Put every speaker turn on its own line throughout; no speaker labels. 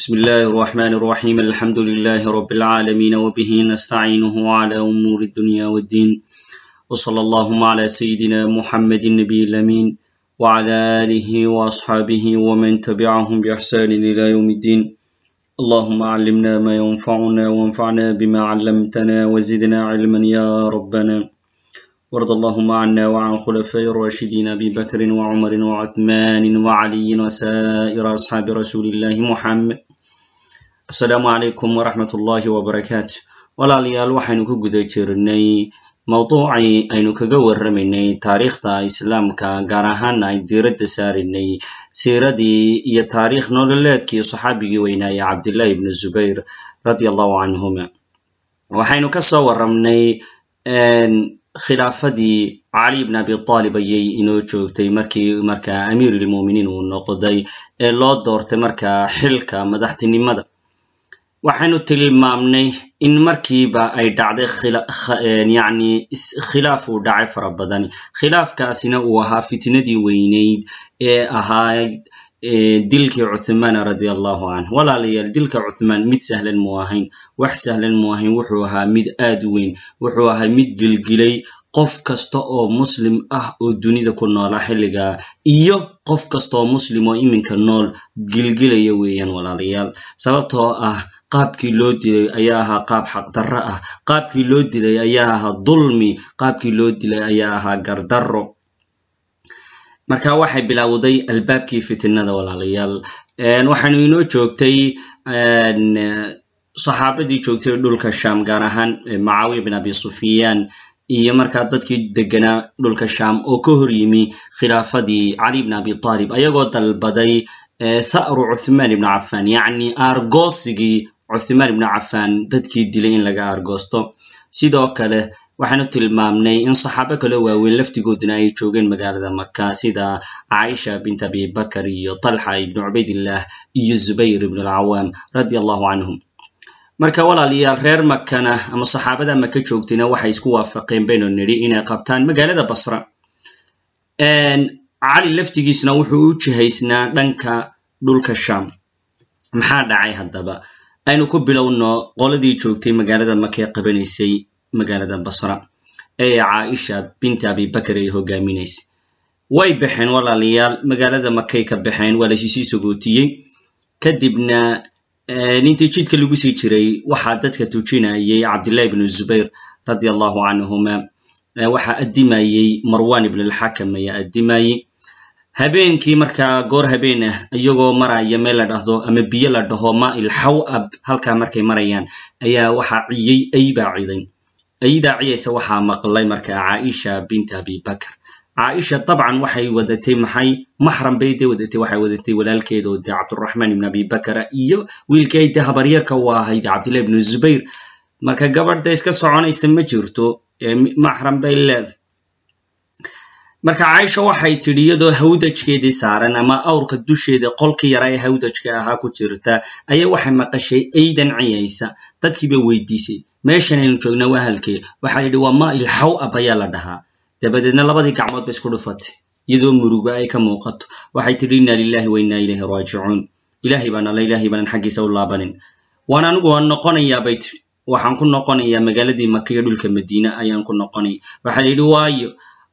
بسم الله الرحمن الرحيم الحمد لله رب العالمين وبه نستعينه على أمور الدنيا والدين وصلى اللهم على سيدنا محمد النبي الأمين وعلى آله وأصحابه ومن تبعهم بإحسان إلى يوم الدين اللهم علمنا ما ينفعنا وانفعنا بما علمتنا وزدنا علما يا ربنا وارض اللهم عنا وعن خلفاء الراشدين أبي بكر وعمر وعثمان وعلي وسائر أصحاب رسول الله محمد السلام عليكم ورحمة الله وبركاته walaalayaal waxaynu ku guda jirnay mawduucii aynu kaga warramaynay taariikhda islaamka gaar ahaana ay diiradda saarinay siiradii iyo taariikh nololeedkii saxaabigii weynaaye cabdillahi ibnu zubayr radi allahu canhuma waxaynu ka soo warramnay khilaafadii cali ibn abi aalib ayay inoo joogtay markii markaa amiirulmuminiin uu noqday ee loo doortay markaa xilka madaxtinimada. Waxaynu tilmaamnay in markiiba ay dhacday yani khilaaf uu dhacay fara badan khilaafkaasina uu ahaa fitnadii weyneyd ee ahayd dilkii cuthmaan radia allahu canh walaalayaal dilka cuthmaan mid sahlan mu ahayn wax sahlan mu ahayn wuxuu ahaa mid aad u weyn. Wuxuu ahaa mid gilgilay qof kasta oo muslim ah oo dunida ku noolaa xilligaa iyo qof kasta oo muslim oo iminka nool gilgilaya weeyaan walaalayaal sababtoo ah qaabkii loo dilay ayaa ahaa qaab xaqdarro ah. Qaabkii loo dilay ayaa ahaa dulmi. Qaabkii loo dilay ayaa ahaa gardarro marka waxay bilowday albaabkii fitnada walaalayaal. Waxaynu inoo joogtay saxaabadii joogtay dhulka sham gaar ahaan macaawiya bin abi sufyaan iyo markaa dadkii deganaa dhulka sham oo ka hor yimi khilaafadii cali bn abi talib ayagoo dalbaday tha'ru cuthmaan ibn cafan yacni aargoosigii cuthmaan ibn cafan dadkii dilay in laga aargoosto. Sidoo kale waxaanu tilmaamnay in saxaabo kaloo waaweyn laftigooduna ay joogeen magaalada maka sida caaisha bint abi bakar iyo talxa ibnu cubaydillah iyo zubayr ibn alcawaam radi allahu canhum marka walaalayaal reer makana ama saxaabada maka joogtayna waxay isku waafaqeen baynu nidhi inay qabtaan magaalada basra. Cali laftigiisna wuxuu u jihaysnaa dhanka dhulka sham maxaa dhacay haddaba? Aynu ku bilowno qoladii joogtay magaalada maka ee qabanaysay magaalada basra ee caaisha binti abibakar ay hogaaminaysay way baxeen walaalayaal magaalada makay ka baxeen waa lasisii sogootiyey kadibna intii jidka lagu sii jiray waxaa dadka tujinayay cabdillahi ibnu zubayr radi allahu canhuma waxaa addimayey marwan ibn alxakam ayaa addimayey habeenkii markaa goor habeen ah iyagoo maraya meel la dhahdo ama biyo la dhaho mail xawab halkaa markay marayaan ayaa waxaa ciyey aybaa ciday aydaa ciyaysa waxaa maqlay markaa caaisha binti abibakar caaisha dabcan waxay wadatay maxay maxram bay dee wadatay waxay wadatay walaalkeedoo dee cabduraxmaan ibn abibakara iyo wiilkay dee habaryarka u ahayd cabdillahi ibnu zubayr. Marka gabadhda iska soconaysa ma jirto maxram bay leedahay. Marka caaisha waxay tidhi iyadoo hawdajkeedii saaran ama awrka dusheeda qolkii yara ee hawdajka ahaa ku jirta ayaa waxay maqashay aydan ciyaysa. Dadkiiba weydiisay meeshan aynu joogna waa halkee? Waxaa yidhi waa mail xaw ab ayaa la dhahaa. Dabadeedna labadii gacmood ba isku dhufatay iyadoo muruga ay ka muuqato. Waxay tidhi inna lilahi wa inna ilayhi raajicuun. Ilahay baan alla ilahay baanan xaggiisa u laabanin. Waan anigu waan noqonayaa bay tidhi. Waxaan ku noqonayaa magaaladii maka iyo dhulka madiina ayaan ku noqonaya waxaa la waayo.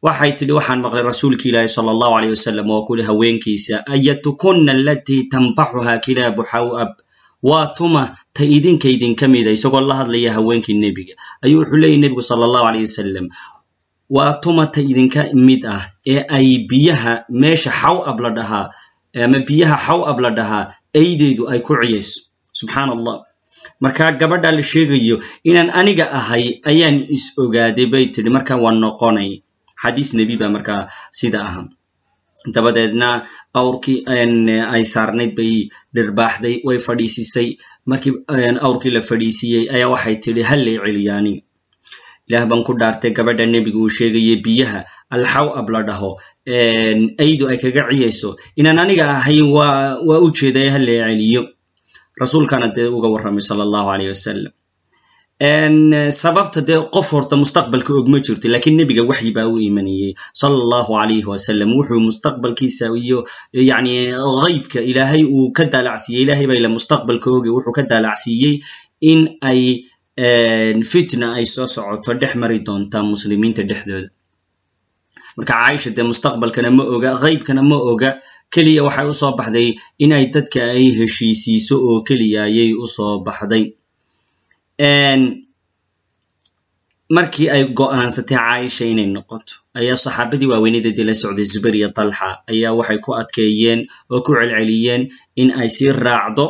Waxay tidhi waxaan maqlay rasuulki ilaahi sala allahu aleyh wasalam oo kuli haweenkiisa ayatukunna alatii tanbaxuha kilaabu xawab waa tuma ta idinka idinka mida isagoo la hadlaya haweenkii nebiga. Ayuu wuxuu leeyahy nebigu sala allahu aleyh wasalam waa tuma ta idinka mid ah ee ay biyaha meesha xaw ab la dhahaa ama biyaha xaw ab la dhahaa aydeedu ay ku ciyayso. Subxaan allah markaa gabadha la sheegayo inaan aniga ahay ayaan is ogaaday bay tidhi. Markaa waan noqonay xadiis nebi baa markaa sida aha dabadeedna awrkii ay saarnayd bay dhirbaaxday way fadhiisisay. Markii awrkii la fadhiisiiyey ayaa waxay tidhi hallay celiyaani. Ilaah baan ku dhaartay gabadha nebiga uu sheegayay biyaha alxaw ab la dhaho aydu ay kaga ciyayso. Inaan aniga ahay waa u jeeday hallay celiyo. Rasuulkana dee uga warramay sala allahu aleyh wasalam sababta dee qof horta mustaqbalka og ma jirto lakiin nebiga waxyi baa u imanayey sala allahu alayhi wasalam wuxuu mustaqbalkiisa iyo yani haybka ilaahay uu ka daalacsiiyey ilahay baa ila mustaqbalka oge wuxuu ka daalacsiiyey in ay fitna ay soo socoto dhex mari doonta muslimiinta dhexdooda. Marka caaisha dee mustaqbalkana ma oga haybkana ma oga keliya waxay u soo baxday in ay dadka ay heshiisiiso oo keliya ayay u soo baxday markii ay go'aansatay caaisha inay noqoto ayaa saxaabadii waaweynadeedii la socday zubayr iyo talxa ayaa waxay ku adkeeyeen oo ku celceliyeen in ay sii raacdo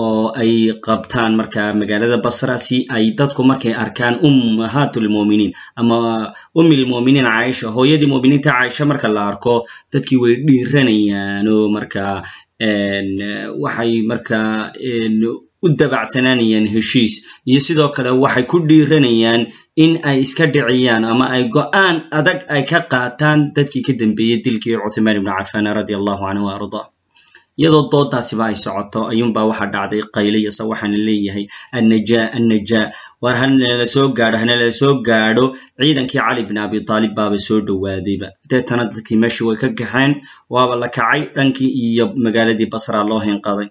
oo ay qabtaan marka magaalada basra si ay dadku markay arkaan ummahaatulmuminiin ama ummilmuminiin caaisha. Hooyadii muminiinta caaisha marka la arko dadkii way dhiiranayaan oo marka waxay marka u dabacsanaanayaan heshiis iyo sidoo kale waxay ku dhiiranayaan in ay iska dhiciyaan ama ay go'aan adag ay ka qaataan dadkii ka dambeeyey dilkii cuthmaan ibnu cafaan radia allahu canhu wa ardaa iyadoo doodaasiba ay socoto ayuunbaa waxaa dhacday qaylayasa waxaana leeyahay annajaa annajaa war hanala soo gaadho hanala soo gaadho. Ciidankii cali bin abi taalib baaba soo dhowaadayba deetana dadkii meeshii way ka kaxeen waaba la kacay dhankii iyo magaaladii basra loo hinqaday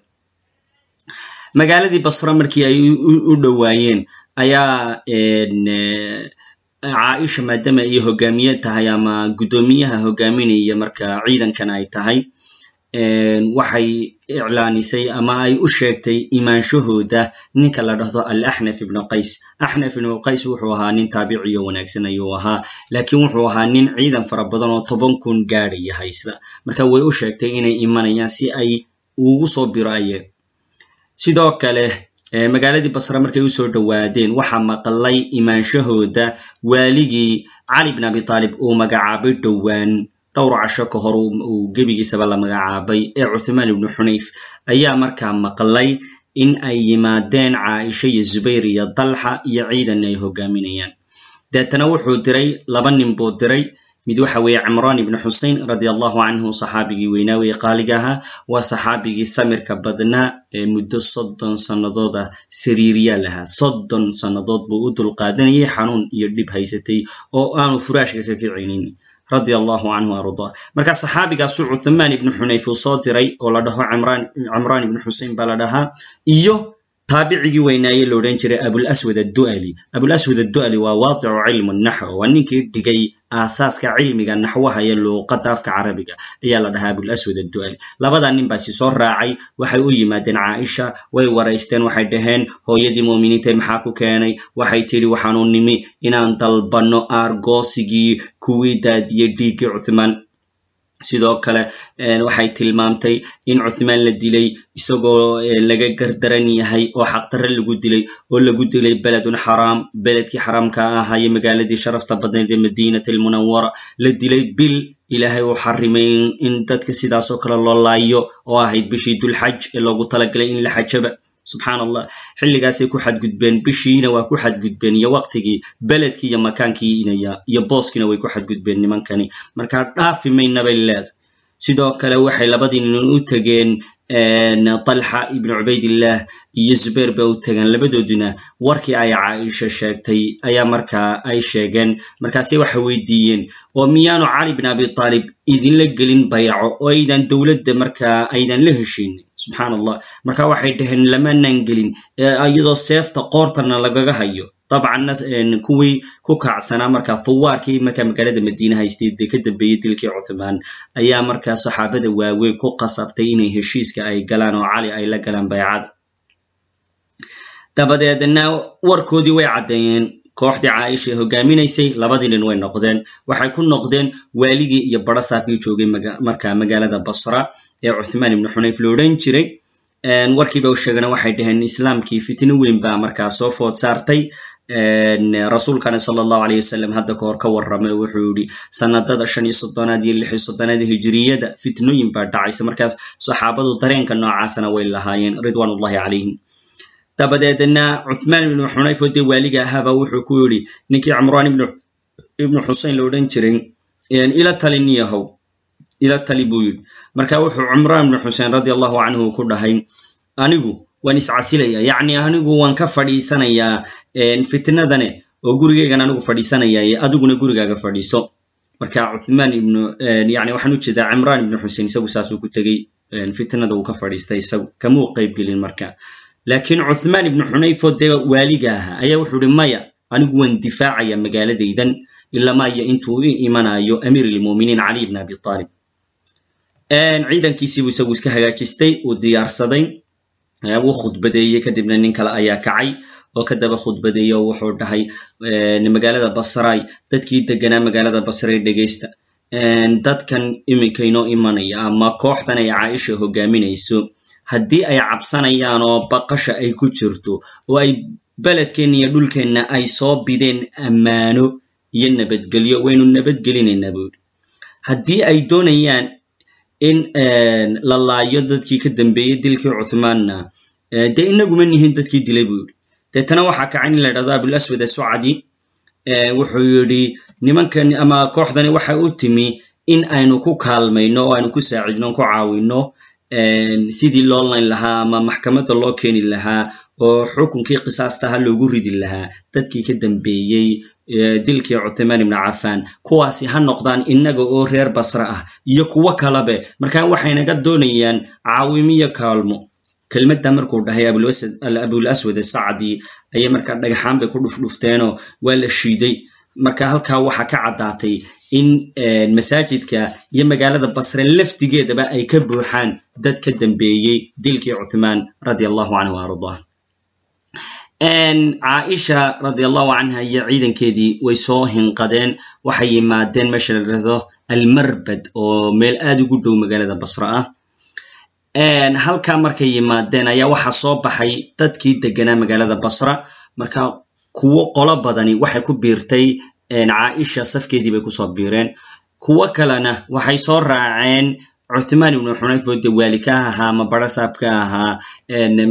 magaaladii basra markii ay u dhowaayeen ayaa caaisha maadaama ay hogaamiye tahay ama guddoomiyaha hogaaminaya marka ciidankan ay tahay waxay iclaanisay ama ay u sheegtay imaanshahooda ninka la dhahdo alaxnaf ibnu qays. Axnaf ibnu qays wuxuu ahaa nin taabiciyo wanaagsan ayuu ahaa laakiin wuxuu ahaa nin ciidan fara badan oo toban kun gaadhaya haysta. Marka way u sheegtay inay imanayaan si ay ugu soo biro aye sidoo kale magaaladii basre markay u soo dhowaadeen waxaa maqlay imaanshahooda waaligii cali bin abi taalib uu magacaabay dhowaan. Dhowr casho ka hor uu gebigiisaba la magacaabay ee cuthmaan ibnu xunayf. Ayaa markaa maqlay in ay yimaadeen caaisha iyo zubayr iyo dalxa iyo ciidan ay hogaaminayaan. Deetana wuxuu diray laba nin buu diray mid waxa weeye cimraan ibnu xusein radia allahu canhu saxaabigii weynaa weye qaaliga ahaa waa saxaabigii samirka badnaa ee muddo soddon sannadood ah sariiriyaal ahaa soddon sannadood buu u dulqaadanayay xanuun iyo dhib haysatay oo aanu furaashka ka kicinin radia allahu canhu arda. Marka saxaabigaasu cuthmaan ibnu xunayf uu soo diray oo la dhaho cimraan ibnu xusein baa la dhahaa iyo taabicigii weynaaye la odhan jiray abulaswad addu'ali. Abulaswad addu'ali waa waadicu cilmu naxw waa ninkii dhigay aasaaska cilmiga naxwaha iyo luuqadda afka carabiga ayaa la dhahaa abulaswad addu'ali. Labadaa nin baasi soo raacay waxay u yimaadeen caaisha way waraysteen waxay dhaheen hooyadii muuminiintay maxaa ku keenay? Waxay tidhi waxaanu nimi inaan dalbanno aargoosigii kuwii daadiyey dhiiggii cuthmaan sidoo kale waxay tilmaamtay in cuthmaan la dilay isagoo laga gardaran yahay oo xaqdarre lagu dilay oo lagu dilay beledun xaraam beledkii xaraamka ahaaye magaaladii sharafta badnayd ee madiinat almunawara la dilay bil ilaahay uu xarimay in dadka sidaasoo kale loo laayo oo ahayd bishii dulxaj ee loogu talagalay in la xajaba subxaan allah xilligaasay ku xadgudbeen bishiina waa ku xadgudbeen iyo waqtigii beledkii iyo makaankiina iyo booskiina way ku xadgudbeen nimankani. Markaa dhaafi maynabay leeda sidoo kale waxay labadii nin u tegeen talxa ibnu cubaydillah iyo zubayr bay u tegeen labadooduna warkii ay caaisha sheegtay ayaa markaa ay sheegeen markaase waxay weydiiyeen oo miyaanu cali bin abi taalib idinla gelin bayco oo aydan dowladda markaa aydan la heshin subxaan allah marka waxay dhaheen lamaanaan gelin iyadoo seefta qoortana lagaga hayo dabcanna kuwii ku kacsanaa marka thuwaarkii markaa magaalada madiine haystay dee ka dambeeyey dilkii cuthmaan ayaa markaa saxaabada waaweyn ku qasabtay inay heshiiska ay galaan oo cali ay la galaan baycada dabadeedna warkoodii way caddeeyeen kooxdii caaisha ee hogaaminaysay labadii nin way noqdeen waxay ku noqdeen waaligii iyo barasaakii joogay markaa magaalada basra ee cuthmaan ibnu xunayf lo jiray warkiiba u sheegana waxay dhaheen islaamkii fitno weyn baa markaa soo food saartay rasuulkana sala allahu aleyh wasalam hadda kahor ka warramay wuxuu yihi sanadada shan iyo soddonaad iyo lix iyo soddonaad hijiriyada fitnooyin baa dhacaysa markaas saxaabadu dareenka noocaasana way lahaayeen ullahi calayhim. Dabadeedna cuthmaan ibnu xunayf oo dee waaliga ahaaba wuxuu ku yidhi ninkii cimraan ibnu xusein la odhan jiray ila tali niyahow ila tali buu yidhi. Marka wuxuu cumraan ibnu xusein radi allahu canhu ku dhahay anigu waan iscasilaya yacni anigu waan ka fadhiisanayaa fitnadane oo gurigeygan anigu fadhiisanaya adiguna gurigaaga fadhiiso. Marka cuthmaan ibnu yani waxaan u jeedaa cimraan ibnu xusein isagu saasuu ku tegey fitnada uu ka fadhiistay isagu. Kamuu qaybgelin marka. Laakiin cuthmaan ibnu xunayfo dee waaliga ahaa ayaa wuxuu ihi maya anigu waan difaacaya magaaladaydan ilamaayo intuu i imanayo amiir ilmuminiin cali ibn abi aalib ciidankiisiibuu isagu iska hagaajistay uu diyaarsaday wuu khudbadeeyey kadibna nin kale ayaa kacay oo kadaba khudbadeeye oo wuxuu dhahay magaalada basray dadkii deganaa magaalada basray dhegaysta. Dadkan iminka inoo imanaya ama kooxdan ay caaisha hogaaminayso haddii ay cabsanayaan oo baqasha ay ku jirto oo ay beledkeenna iyo dhulkeenna ay soo bideen ammaano iyo nabadgelyo waynu nabadgelinaynaa buuri haddii ay doonayaan in la laayo dadkii ka dambeeyey dilkii cuthmaanna. Dee inaguma nihin dadkii dilay buu yidhi. Deetana waxaa kacay in la ydhahdo abulaswad asocdi wuxuu yidhi nimankan ama kooxdani waxay u timi in aynu ku kaalmayno oo aynu ku saacidno ku caawino sidii loo layn lahaa ama maxkamadda loo keeni lahaa oo xukunkii qisaastaha loogu ridi lahaa. Dadkii ka dambeeyey dilkii cuthmaan ibnu cafan kuwaasi ha noqdaan innaga oo reer basra ah iyo kuwo kalabe markaa waxaynaga doonayaan caawimiyo kaalmo. Kelmadda markuu dhahay abulaswad asacdi ayay markaa dhagaxaan bay ku dhufdhufteenoo waa la shiiday. Marka halkaa waxaa ka caddaatay in masaajidka iyo magaalada basre laftigeedaba ay ka buuxaan dad ka dambeeyey dilkii cuthmaan radi allahu canhu ardah caaisha radi allahu canha iyo ciidankeedii way soo hinqadeen waxay yimaadeen meesha la dhahdo almarbad oo meel aad ugu dhow magaalada basra ah. Halkaa markay yimaadeen ayaa waxaa soo baxay dadkii deganaa magaalada basra. Marka kuwo qolo badani waxay ku biirtay caaisha safkeedii bay ku soo biireen. Kuwo kalena waxay soo raaceen cuthmaan ibnu xunayf oo de waali ka ahaa ama barasaab ka ahaa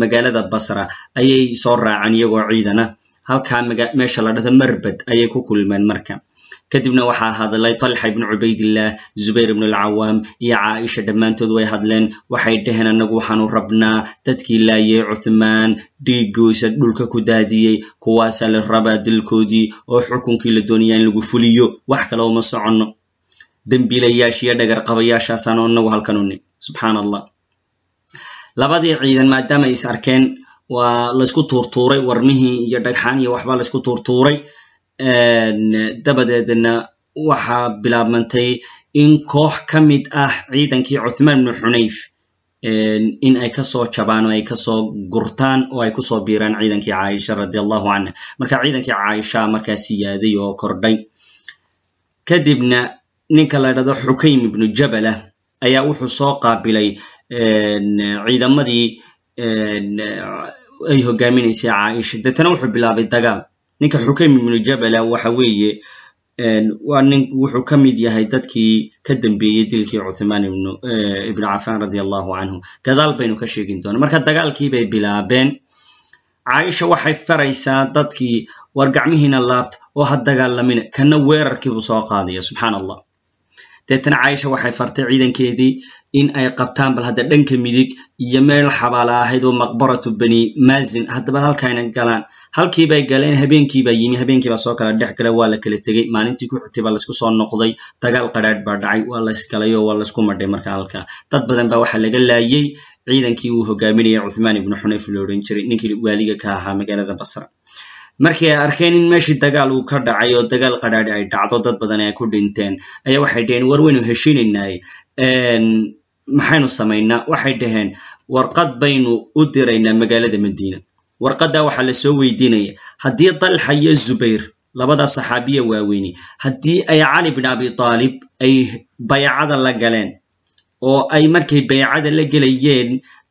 magaalada basra. Ayay soo raaceen iyagoo ciidana. Halkaa meesha la dhahdo marbad ayay ku kulmeen marka kadibna waxaa hadlay talxa ibnu cubaydillah zubayr ibnu alcawaam iyo caaisha dhammaantood way hadleen. Waxay dhaheen annagu waxaanu rabnaa dadkii laayay cuthmaan dhiigoysa dhulka ku daadiyey kuwaasaa la rabaa dilkoodii oo xukunkii la doonaya in lagu fuliyo. Wax kale uma soconno. Dembiilayaashiyo dhagar qabayaashaasaan inagu halkan u nim subxaan allah labadii ciidan maadaama is arkeen waa laysku tuurtuuray warmihii iyo dhagxaan iyo waxba laysku tuurtuuray dabadeedna waxaa bilaabmantay in koox ka mid ah ciidankii cuthmaan ibnu xunayf in ay ka soo jabaan oo ay ka soo gurtaan oo ay ku soo biiraan ciidankii caaisha radi allahu canha marka ciidankii caaisha markaa siyaaday oo kordhay. Kadibna ninka la dhahdo xukaym ibnu jabala ayaa wuxuu soo qaabilay ciidamadii ay hogaaminaysay caaisha. Deetana wuxuu bilaabay dagaal ninka xukaym ibnu jabala waxa weeye waa nin wuxuu ka mid yahay dadkii ka dambeeyey dilkii cuthmaan ibnu cafan radi allahu canhu gadaal baynu ka sheegin doona marka dagaalkii bay bilaabeen. Caaisha waxay faraysaa dadkii war gacmihiina laabta oo ha dagaalamina kana weerarkiibuu soo qaadaya subxaan allah deetana caaisha waxay fartay ciidankeedii in ay qabtaan bal hadda dhanka midig iyo meel xabaala ahayd oo maqbaratu bani mazin haddaba halkayna galaan. Halkiibay galeen habeenkiibaa yimi habeenkiibaa soo kala dhex gala waa la kala tegey maalintii ku xigtay baa laysku soo noqday. Dagaal qadhaadh baa dhacay waa laysgalay oo waa laysku madhay marka halka. Dad badan baa waxaa laga laayey ciidankii uu hogaaminayay cuthmaan ibnu xunayf lo odhan jiray ninkii waaliga ka ahaa magaalada basra markii ay arkeen in meeshii dagaal uu ka dhacay oo dagaal qadhaadhi ay dhacdo dad badan ay ku dhinteen ayaa waxay dhaheen war waynu heshiinaynay maxaynu samaynaa waxay dhaheen warqad baynu u diraynaa magaalada madiina. Warqaddaa waxaa la soo weydiinaya haddii dalxa iyo zubayr labada saxaabiya waaweyni haddii ay cali bin abi taalib ay baycada la galeen oo ay markay baycada la gelayeen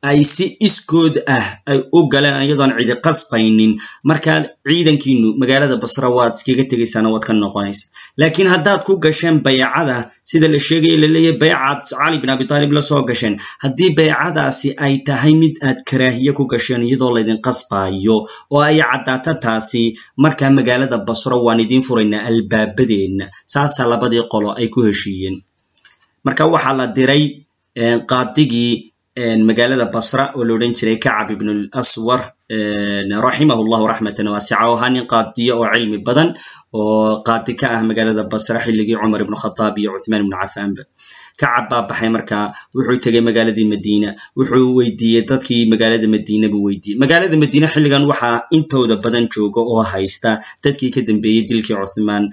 ay si iskood ah ay u galeen iyadoon cidi qasbaynin. Markaa ciidankiinu magaalada basra waad iskaga tegaysaana waad ka noqonaysa. Laakiin haddaad ku gasheen baycada sida la sheegaya laleeyahy baycaad cali bin abi taalib la soo gasheen. Haddii baycadaasi ay tahay mid aad karaahiye ku gasheen iyadoo laydin qasbayo oo ay caddaato taasi markaa magaalada basro waan idiin furaynaa albaabadeenna saasaa labadii qolo ay ku heshiiyeen. Marka waxaa la diray qaadigii magaalada basra oo la odhan jiray kacab ibn laswar raximahu llahu raxmatan waasica oo ahaa nin qaadiyo oo cilmi badan oo qaadi ka ah magaalada basra xilligii cumar ibn khataab iyo cuthmaan ibnu cafaanba kacab baa baxay markaa wuxuu tegey magaaladii madiina wuxuu weydiiyey dadkii magaalada madiina buu weydiiyey. Magaalada madiina xilligan waxaa intooda badan jooga oo haysta dadkii ka dambeeyey dilkii cuthmaan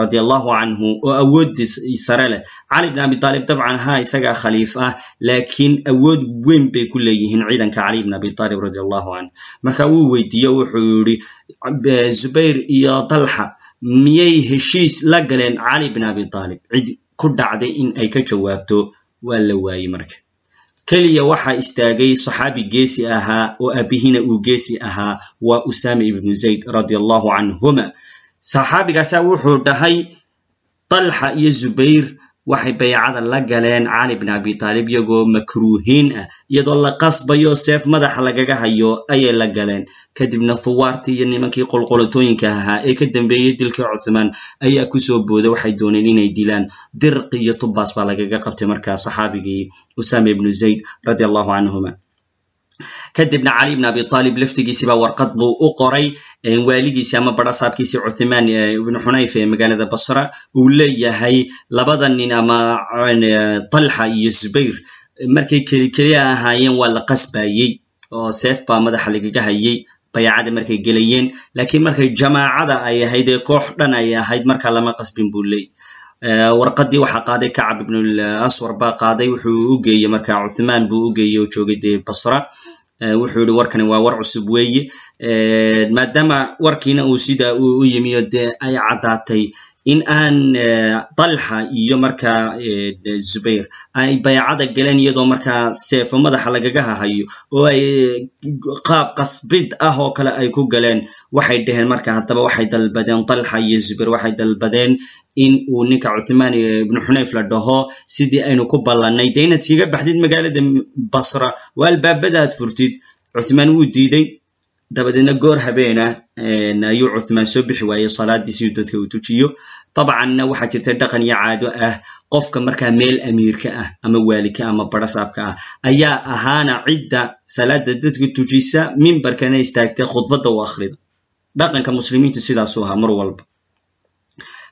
radi allahu canhu oo awoodii sare leh. Cali bn abi taalib dabcan ha isagaa khaliif ah laakiin awood weyn bay ku leeyihiin ciidanka cali bn abi taalib radi allahu canhu. Marka wuu weydiiye wuxuu yihi zubayr iyo talxa miyay heshiis la galeen cali bn abi taalib? Cid ku dhacday in ay ka jawaabto waa la waayey marka. Keliya waxaa istaagay saxaabi geesi ahaa oo aabihina uu geesi ahaa waa usama ibnu zayd radi allahu canhuma saxaabigaasaa wuxuu dhahay talxa iyo zubayr waxay baycada la galeen cali bn abi taalib iyagoo makruuhiin ah iyadoo la qasbayo seef madaxa lagaga hayo ayay la galeen. Kadibna thuwaartii iyo nimankii qolqolatooyinka ahaa ee ka dambeeyey dilkii cuthmaan ayaa ku soo booda waxay dooneen inay dilaan dirqi iyo tubaas baa lagaga qabtay markaa saxaabigii usama ibnu zayd radi allahu canhuma kadibna cali ibn abi taalib laftigiisiba warqad buu u qoray waaligiisi ama barasaabkiisi cuthmaan ibnu xunayf ee magaalada basra uu leeyahay labada nin ama talxa iyo zubayr. Markay keli keliya ahaayeen waa la qasbayey oo seef baa madaxa lagaga hayey baycada markay gelayeen. Laakiin markay jamaacada ay ahayd ee koox dhan ay ahayd markaa lama qasbin buu leey warqadii waxaa qaaday kacab ibn aswar baa qaaday wuxuu u geeyey marka cuthmaan buu u geeyey oo joogay dee basra. Wuxuu yihi warkani waa war cusub weeye. Maadaama warkiina uu sida uu u yimiyo dee ay caddaatay in aan talxa iyo markaa zubayr ay baycada galeen iyadoo markaa seefo madaxa lagaga hahayo oo ay qaab qasbid ah oo kale ay ku galeen. Waxay dhaheen marka haddaba waxay dalbadeen talxa iyo zubayr waxay dalbadeen in uu ninka cuthmaan ibnu xunayf la dhaho sidii aynu ku ballannay. Dee inaad baxdid magaalada basra waa albaabadaad furtid. Cuthmaan wuu diiday dabadeedna goor habeena ayuu cuthmaan soo bixi waayey salaadii siduu dadka uu tujiyo. Dabcanna waxaa jirta dhaqan iyo caado ah. Qofka markaa meel amiirka ah ama waalika ama barasaabka ah ayaa ahaana cidda salaada dadka tujisa mimbarkana istaagtay khudbadda u akhrida dhaqanka muslimiintu sidaasuu ahaa mar walba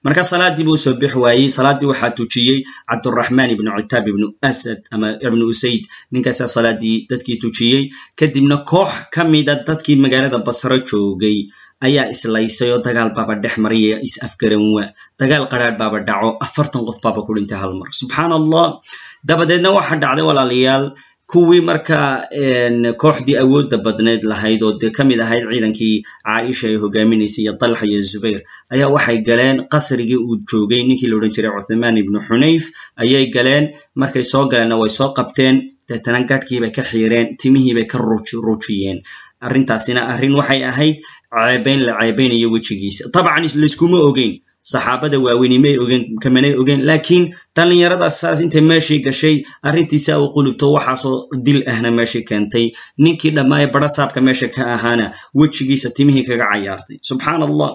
marka salaadii buu soo bixi waayey salaadii waxaa tujiyey cabduraxmaan ibnu citaab ibnu asad ama ibnu usayd. Ninkaasaa salaadii dadkii tujiyey. Kadibna koox ka mida dadkii magaalada basro joogay ayaa islaysay oo dagaal baaba dhex maraya is afgaran waa. Dagaal qaraadh baaba dhaco afartan qof baaba ku dhintay hal mar. Subxaan allah dabadeedna waxa dhacday walaalayaal kuwii markaa kooxdii awoodda badneed lahayd oo dee ka mid ahayd ciidankii caaisha ay hogaaminaysay iyo talxa iyo zubayr ayaa waxay galeen qasrigii uu joogay. Ninkii la odhan jiray cuthmaan ibnu xunayf ayay galeen. Markay soo galeenna way soo qabteen. Deetana gadhkiibay ka xiireen timihiibay ka rujiyeen arrintaasina arrin waxay ahayd ceebayn la ceebaynayo wejigiisa dabcan layskuma ogeyn. Saxaabada waaweyni may ogeen kamanay ogeen laakiin dhallinyaradaas saas intay meeshii gashay arrintiisa u qulubto waxaasoo dil ahna meeshii keentay. Ninkii dhammaay barasaabka meesha ka ahaana wejigiisa timihii kaga cayaartay. Subxaan allah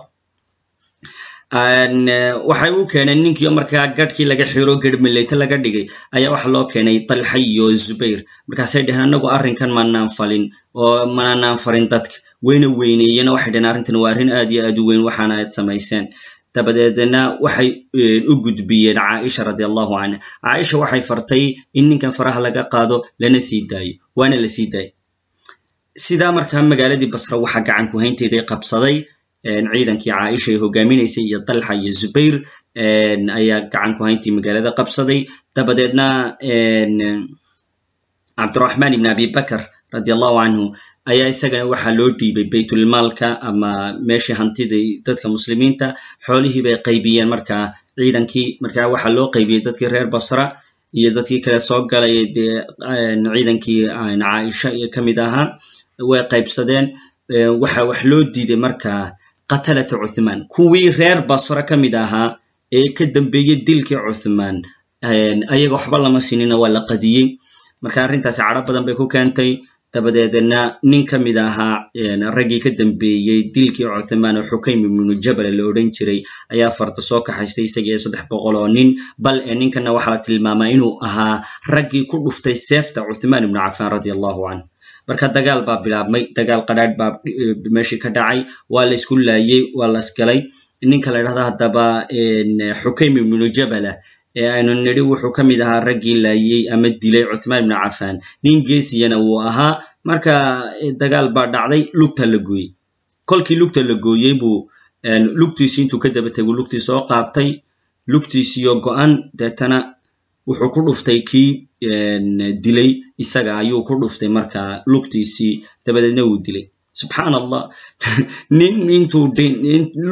waxay u keeneen ninkii markaa gadhkii laga xiro garhmaleyte laga dhigay ayaa waxa loo keenay talxa iyo zubayr markaasay dheheen anagu arrinkan manaan falin oo mananaan farin dadka. Wayna weyneeyena waxay dheheen arrintan waa arrin aad iyo aad u weyn waxaana aad samayseen dabadeedna waxay u gudbiyeen caaisha radi allahu canha caaisha waxay fartay in ninkan faraha laga qaado lana sii daayo waana la sii daayay sidaa markaa magaaladii basra waxaa gacan ku haynteeday qabsaday ciidankii caaisha ay hogaaminaysay iyo dalxa iyo zubayr ayaa gacan ku hayntii magaalada qabsaday. Dabadeedna cabdiraxmaan ibn abi bakr radi allahu canhu ayaa isagana waxaa loo dhiibay baytulmaalka ama meeshii hantidii dadka muslimiinta. Xoolihii bay qaybiyeen markaa ciidankii markaa waxaa loo qaybiyey dadkii reer basra iyo dadkii kale soo galaya dee ciidankii caaisha iyo ka mid ahaa way qaybsadeen. Waxa wax loo diiday markaa qatalata cuthmaan kuwii reer basra ka mid ahaa ee ka dambeeyey dilkii cuthmaan ayaga waxba lama sinina waa la qadiyey marka arrintaasi cadro badan bay ku keentay dabadeedna nin ka mid ahaa raggii ka dambeeyey dilkii cuthmaan oo xukaym ibnu jabala la odhan jiray ayaa farda soo kaxaystay isagii saddex boqol oo nin bal ee ninkana waxaa la tilmaamaa inuu ahaa raggii ku dhuftay seefta cuthmaan ibnu cafaan radia allahu canh marka dagaal baa bilaabmay dagaal qadhaadh baa meeshii ka dhacay waa la isku laayey waa la isgalay. Ninka la dhahda haddaba xukaym ibnu jabala ee aynu nidhi wuxuu ka mid ahaa raggii laayey ama dilay cuthmaan ibnu cafaan. Nin geesiyana wuu ahaa. Marka dagaal baa dhacday lugta la gooyey. Kolkii lugta la gooyey buu lugtiisii intuu ka daba teguu lugtii soo qaabtay lugtiisiyo go-an deetana wuxuu ku dhuftay kii dilay. Isaga ayuu ku dhuftay marka lugtiisii dabadeedna wuu dilay. Subxaan allah nin intuu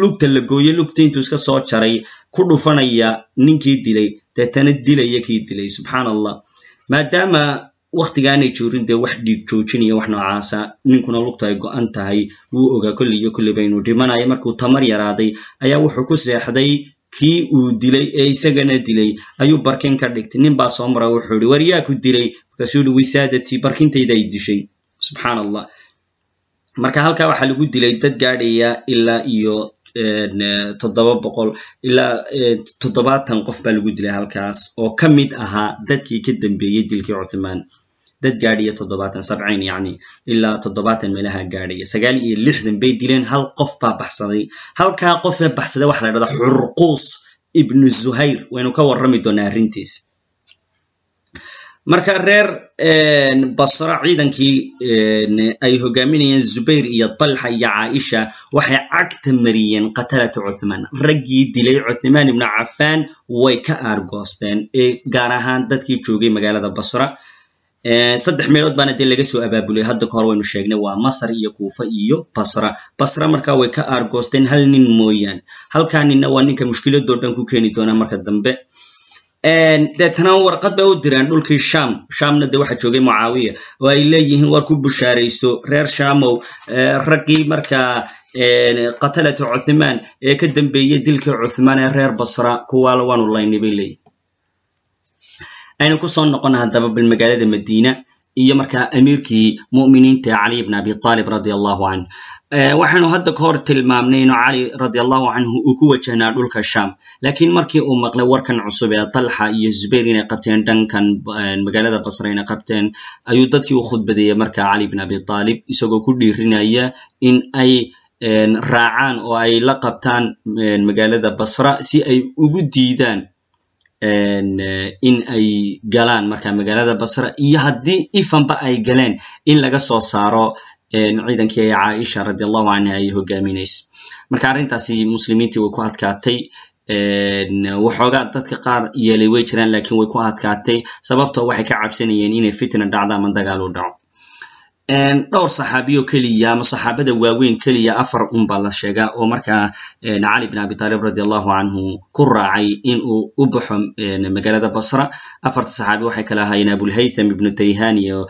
lugta la gooyey lugtii intuu iska soo jaray ku dhufanaya ninkii dilay. Deetana dilaya kii dilay. Subxaan allah maadaama waktigaanay joorin dee wax dhiig joojinaya wax noocaasa ninkuna lugta ay go-an tahay wuu ogaa kolley iyo kolleyba inuu dhimanayo markuu tamar yaraaday ayaa wuxuu ku seexday kii uu dilay ee isagana dilay ayuu barkin ka dhigtay. Nin baa soo mara wuxuu ihi war yaa ku dilay? Markaasuu ihi wisaadatii barkintayda ay dishay. Subxaan allah marka halkaa waxaa lagu dilay dad gaadhaya ilaa iyo toddoba boqol ilaa toddobaatan qof baa lagu dilay halkaas oo ka mid ahaa dadkii ka dambeeyey dilkii cuthmaan dad gaadhaya toddobaatan sabciin yacni ilaa toddobaatan meelaha gaadhaya sagaal iyo lixdan bay dileen hal qof baa baxsaday. Halkaa qofee baxsaday waxa la dhahdaa xurquus ibnu zuhayr waynu ka warrami doonaa arrintiis marka reer basra ciidankii ay hogaaminayeen zubayr iyo talxa iyo caaisha waxay cagta mariyeen qatalata cuthmaan. Raggii dilay cuthmaan ibnu cafaan way ka aargoosteen ee gaar ahaan dadkii joogay magaalada basra saddex meelood baana dee laga soo abaabulay. Hadda kahor waynu sheegnay waa masar iyo kuufa iyo basra. Basra marka way ka aargoosteen hal nin mooyaane. Halkaa ninna waa ninka mushkiladoo dhan ku keeni doonaa marka dambe. Deetana warqad bay u direen dhulkii sham shamna de waxaa joogay mucaawiya. Oo ay leeyihiin war ku bushaarayso. Reer shamow raggii markaa qatalata cuthmaan. Ee ka dambeeyey dilkii cuthmaan ee reer basra. Kuwaala waanu laynay leeyihiin aynu ku soo noqona haddaba bal magaalada madiina iyo markaa amiirkii mu'miniinta cali bn abi talib radi allahu canh waxaynu hadda ka hor tilmaamnay inuu cali radi allahu canhu uu ku wajahnaa dhulka sham lakiin markii uu maqlay warkan cusub ee talxa iyo zubayr inay qabteen dhankan magaalada basra inay qabteen ayuu dadkii u khudbadeeyey marka cali bn abi talib isagoo ku dhiirinaya in ay raacaan oo ay la qabtaan magaalada basra si ay ugu diidaan in ay galaan. Marka magaalada basra iyo haddii ifanba ay galeen in laga soo saaro ciidankii ay caaisha radi allahu canha ay hogaaminayso marka arrintaasi muslimiintii way ku adkaatay. Waxoogaa dadka qaar yeelay way jiraan lakiin way ku adkaatay. Sababtoo waxay ka cabsanayeen inay fitna dhacdo ama dagaal u dhaco dhowr saxaabiyo keliya ama saxaabada waaweyn keliya afar un baa la sheegaa oo markaa cali bin abi talib radi allahu canhu ku raacay in u baxo magaalada basra. Afarta saxaabi waxay kala ahaayeen abulhaytham ibnu tayhan iyo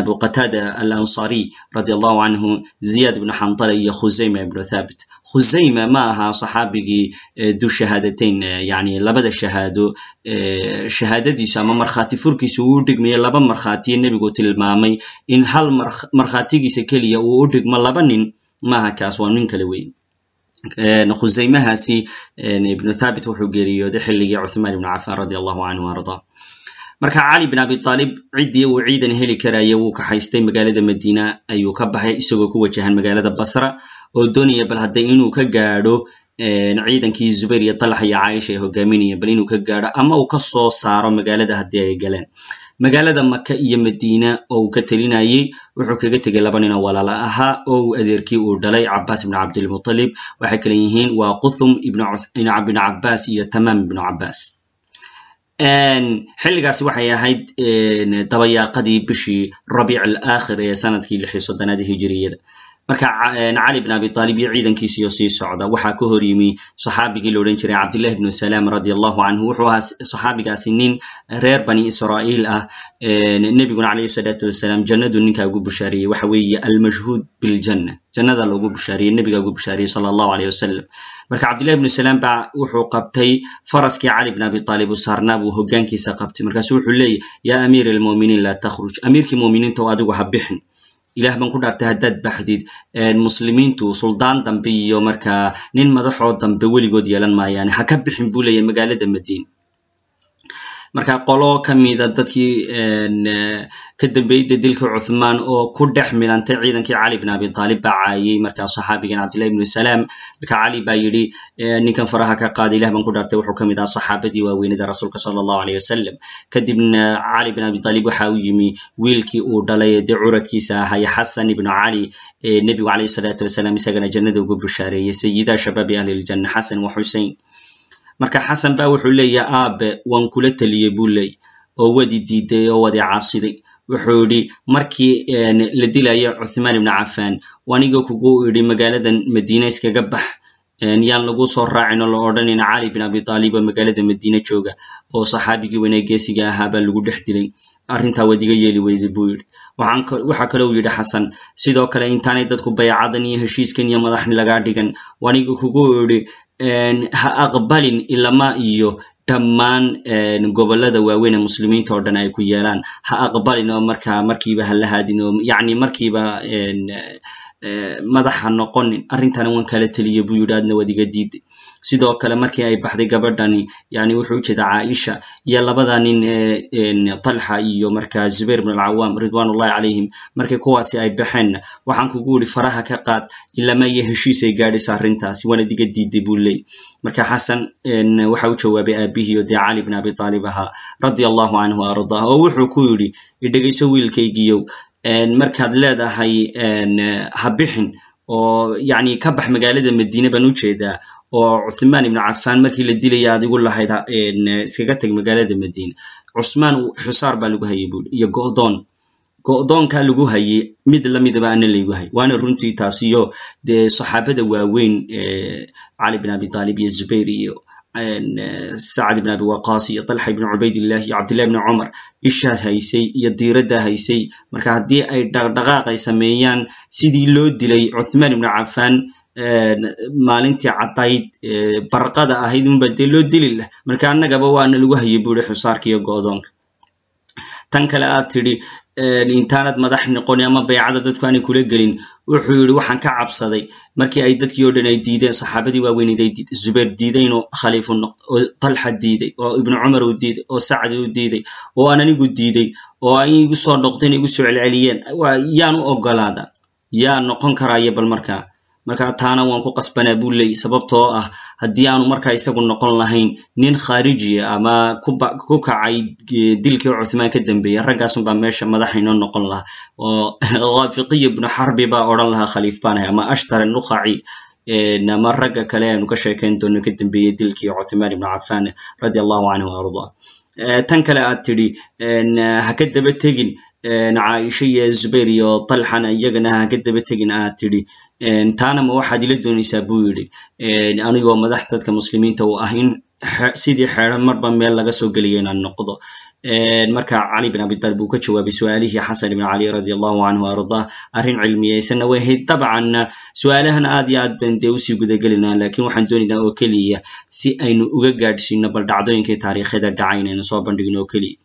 abu qatada alansari radi allahu canhu ziyad ibnu xandala iyo khuzayma ibnu thabit. Khuzayma ma aha saxaabigii du shahaadateyn yani labada shahaado shahaadadiisu ama markhaati furkiisu uu dhigmaya laba markhaatiye nebigu tilmaamay in hal markhaatigiisa keliya uu u dhigmo laba nin maaha kaas waa nin kale weyn. Khusaymahaasi ibnu thabit wuxuu geeriyooday xilligii cuthmaan ibnu cafan radi allahu canhu arda marka cali bin abi talib ciddii uu ciidan heli karaya wuu kaxaystay magaalada madiina ayuu ka baxay isagoo ku wajahan magaalada basra oo doonaya bal hadda inuu ka gaadho ciidankii zubayr iyo talxa iyo caaisha ay hogaaminayeen bal inuu ka gaadho ama uu ka soo saaro magaalada haddii ay galeen magaalada maka iyo madiina oo uu ka telinayey wuxuu kaga tegay laba nin oo walaala ahaa oo uu adeerkii uu dhalay cabaas ibnu cabdilmutalib waxay kale yihiin waa quthum ibnu cabaas iyo tamaam ibnu cabaas xilligaasi waxay ahayd dabayaaqadii bishii rabiic alaakhir ee sannadkii lixii soddonaad hijiriyada marka cali bin abi talib iyo ciidankiisiyo sii socda waxaa ka hor yimi saxaabigii la odhan jiray cabdillahi ibnu salaam radi allahu canhu wuxuu ahaa saxaabigaasi nin reer bani israa'iil ah. Nebiguna calayhi salaatu wasalaam jannadu ninkaa bushaariyey waxa weeye almashhuud biljanna. Jannada loogu bushaariyey nebiga bushaariyey sala allahu aleyh wasalam marka cabdillahi ibnu salaam baa wuxuu qabtay faraskii cali bin abi talib uu saarnaa buu hogaankiisa qabtay. Markaasu wuxuu leeyahy yaa amiir almu'miniin laa takhruj. Amiirkii mu'miniinta oo adigu ha bixin ilah baan ku dhaartay haddaad baxdid muslimiintu suldaan dambe iyo markaa nin madaxoo dambe weligood yeelan maayaane ha ka bixin buu leeyahy magaalada madiina marka qolo ka mida dadkii ka dambeeyda dilka cuthmaan oo ku dhex milantay ciidankii cali bin abi talib baa caayey markaa saxaabigan cabdillahi ibnu salaam. Marka cali baa yidhi ninkan faraha ka qaaday ilah baan ku dhaartay wuxuu ka mid aha saxaabadii waaweynada rasuulka sala allahu aleyh wasalam kadibna cali bin abi talib waxa u yimi wiilkii uu dhalay dee curadkiisa ahay xasan ibnu cali nebigu caleyhi salaatu wasalaam isagana jannada ugu bushaareeyey sayida shabaabi ahli ljanna xasan wa xusein marka xasan ba wuxuu leeyahay aabe waan kula teliyey buu leey oo wadi diiday oo wadi caasiday. Wuxuu yidhi markii la dilayo cuthmaan ibnu cafan aniga kugu idhi magaaladan madiina iskaga bax. Yaan lagu soo raacin oo la odhanayna cali bin abi talib oo magaalada madiina jooga oo saxaabigii weyne geesiga ahaa baa lagu dhex dilay arrintaa wadiga yeeli weyday buu yidhi. Waxaa kale uu yidhi xasan sidoo kale intaanay dadku baycadan iyo heshiiskan iyo madaxni lagaa dhigan aniga kugu idhi ha aqbalin ilama iyo dhammaan gobollada waaweyn ee muslimiinta oo dhan ay ku yeelaan. Ha aqbalin oo markaa markiiba hala haadin oo yacni markiiba madaxa noqonin. Arrintana waan kala teliya buu yidhi aadna wadiga diiday sidoo kale markii ay baxday gabadhani yani wuxuu ujeeda caaisha iyo labada nin talxa iyo markaa zubair bn alcawaam ridwan ullahi calayhim markii kuwaasi ay baxeenna waxaan kugu yidhi faraha ka qaad ilama iyo heshiis ay gaadhayso arrintaasi waana diga diiday buu leey marka xasan waxa u jawaabay aabihii dee cali bn abi taalib ahaa radia allahu canhu ardah oo wuxuu ku yidhi idhegayso wiilkaygiyow. Markaad leedahay ha bixin oo yani ka bax magaalada madiine baan u jeedaa oo cuthmaan ibnu cafan markii la dilaya adigu lahayd iskaga teg magaalada madiine cusmaan xusaar baa lagu hayay buui iyo go'doon. Go'doonkaa lagu hayay mid lamidaba ana laygu hay. Waana runtii taasiyo dee saxaabada waaweyn cali bin abi talib iyo zubair iyo sacd ibn abi waqas iyo talxa ibn cubaydillah iyo cabdillahi ibni cumar. Ishaas haysay iyo diiradda haysay. Marka haddii ay dhaqdhaqaaq ay sameeyaan sidii loo dilay cuthmaan ibnu cafan maalintii caddayd barqada ahayd unba dee loo dili lah marka annagaba waana lagu hayay buuri xusaarka iyo go'doonka. Tan kale aad tidhi intaanad madax noqoni ama baycada dadku aanay kula gelin wuxuu yidhi waxaan ka cabsaday. Markii ay dadkii o dhan ay diideen saxaabadii waaweyneyd ay inuu khaliifu noqdo oo talxa diiday oo ibnu cumar uu diiday oo sacdi uu diiday oo aan anigu diiday oo ay igu soo noqdeen igu soo celceliyeen. Yaan u ogolaada. Yaa noqon karaya bal markaa marka taana waan ku qasbanaa buu leeyay sababtoo ah haddii aanu markaa isagu noqon lahayn nin khaarijiya ama ku kacay dilkii cuthmaan ka dambeeyey raggaasunbaa meesha madaxaynoo noqon lahaa. Oo khafiqiya ibnu xarbi baa odhan lahaa khaliif baanahay ama ashtara nukhaci ama ragga kale aynu ka sheekayn doono ka dambeeyey dilkii cuthmaan ibnu cafan radi allahu canhu arda. Tan kale aad tidhi ha ka daba tegin caaisha iyo zubayr iyo talxana iyagana ha ka daba tegin aad tidhi. Taana ma waxaad ila doonaysaa buu yidhi. Anigoo madax dadka muslimiinta u ah in sidii xeero marba meel laga soo geliya inaan noqdo. Marka cali bin abi talib uu ka jawaabay su'aalihii xasan ibn cali radi allahu canhu ardah arrin cilmiyeysanna way ahayd dabcanna su'aalahan aad iyo aad ban dee u sii gudagelinaa laakiin waxaan doonaynaa oo keliya si aynu uga gaadhsiino bal dhacdooyinkii taariikhada dhacay inaynu soo bandhigno oo keliya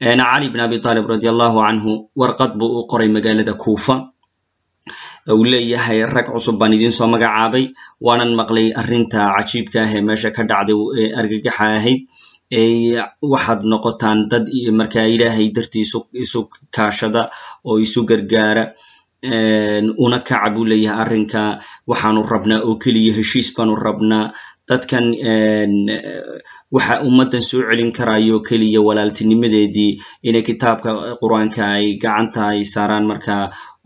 cali bin abi talib radi allahu canhu warqad buu u qoray magaalada kuufa. Uu leeyahay rag cusub baan idiin soo magacaabay waanan maqlay arrinta cajiibka ah ee meesha ka dhacday ee argagaxa ahayd waxaad noqotaan dad markaa ilaahay dartii isu kaashada oo isu gargaara. Una kaca buu leeyahay arrinka waxaanu rabnaa oo keliya heshiis baanu rabnaa dadkan waxa ummaddan soo celin karayo keliya walaaltinimadeedii inay kitaabka qur'aanka ay gacanta ay saaraan marka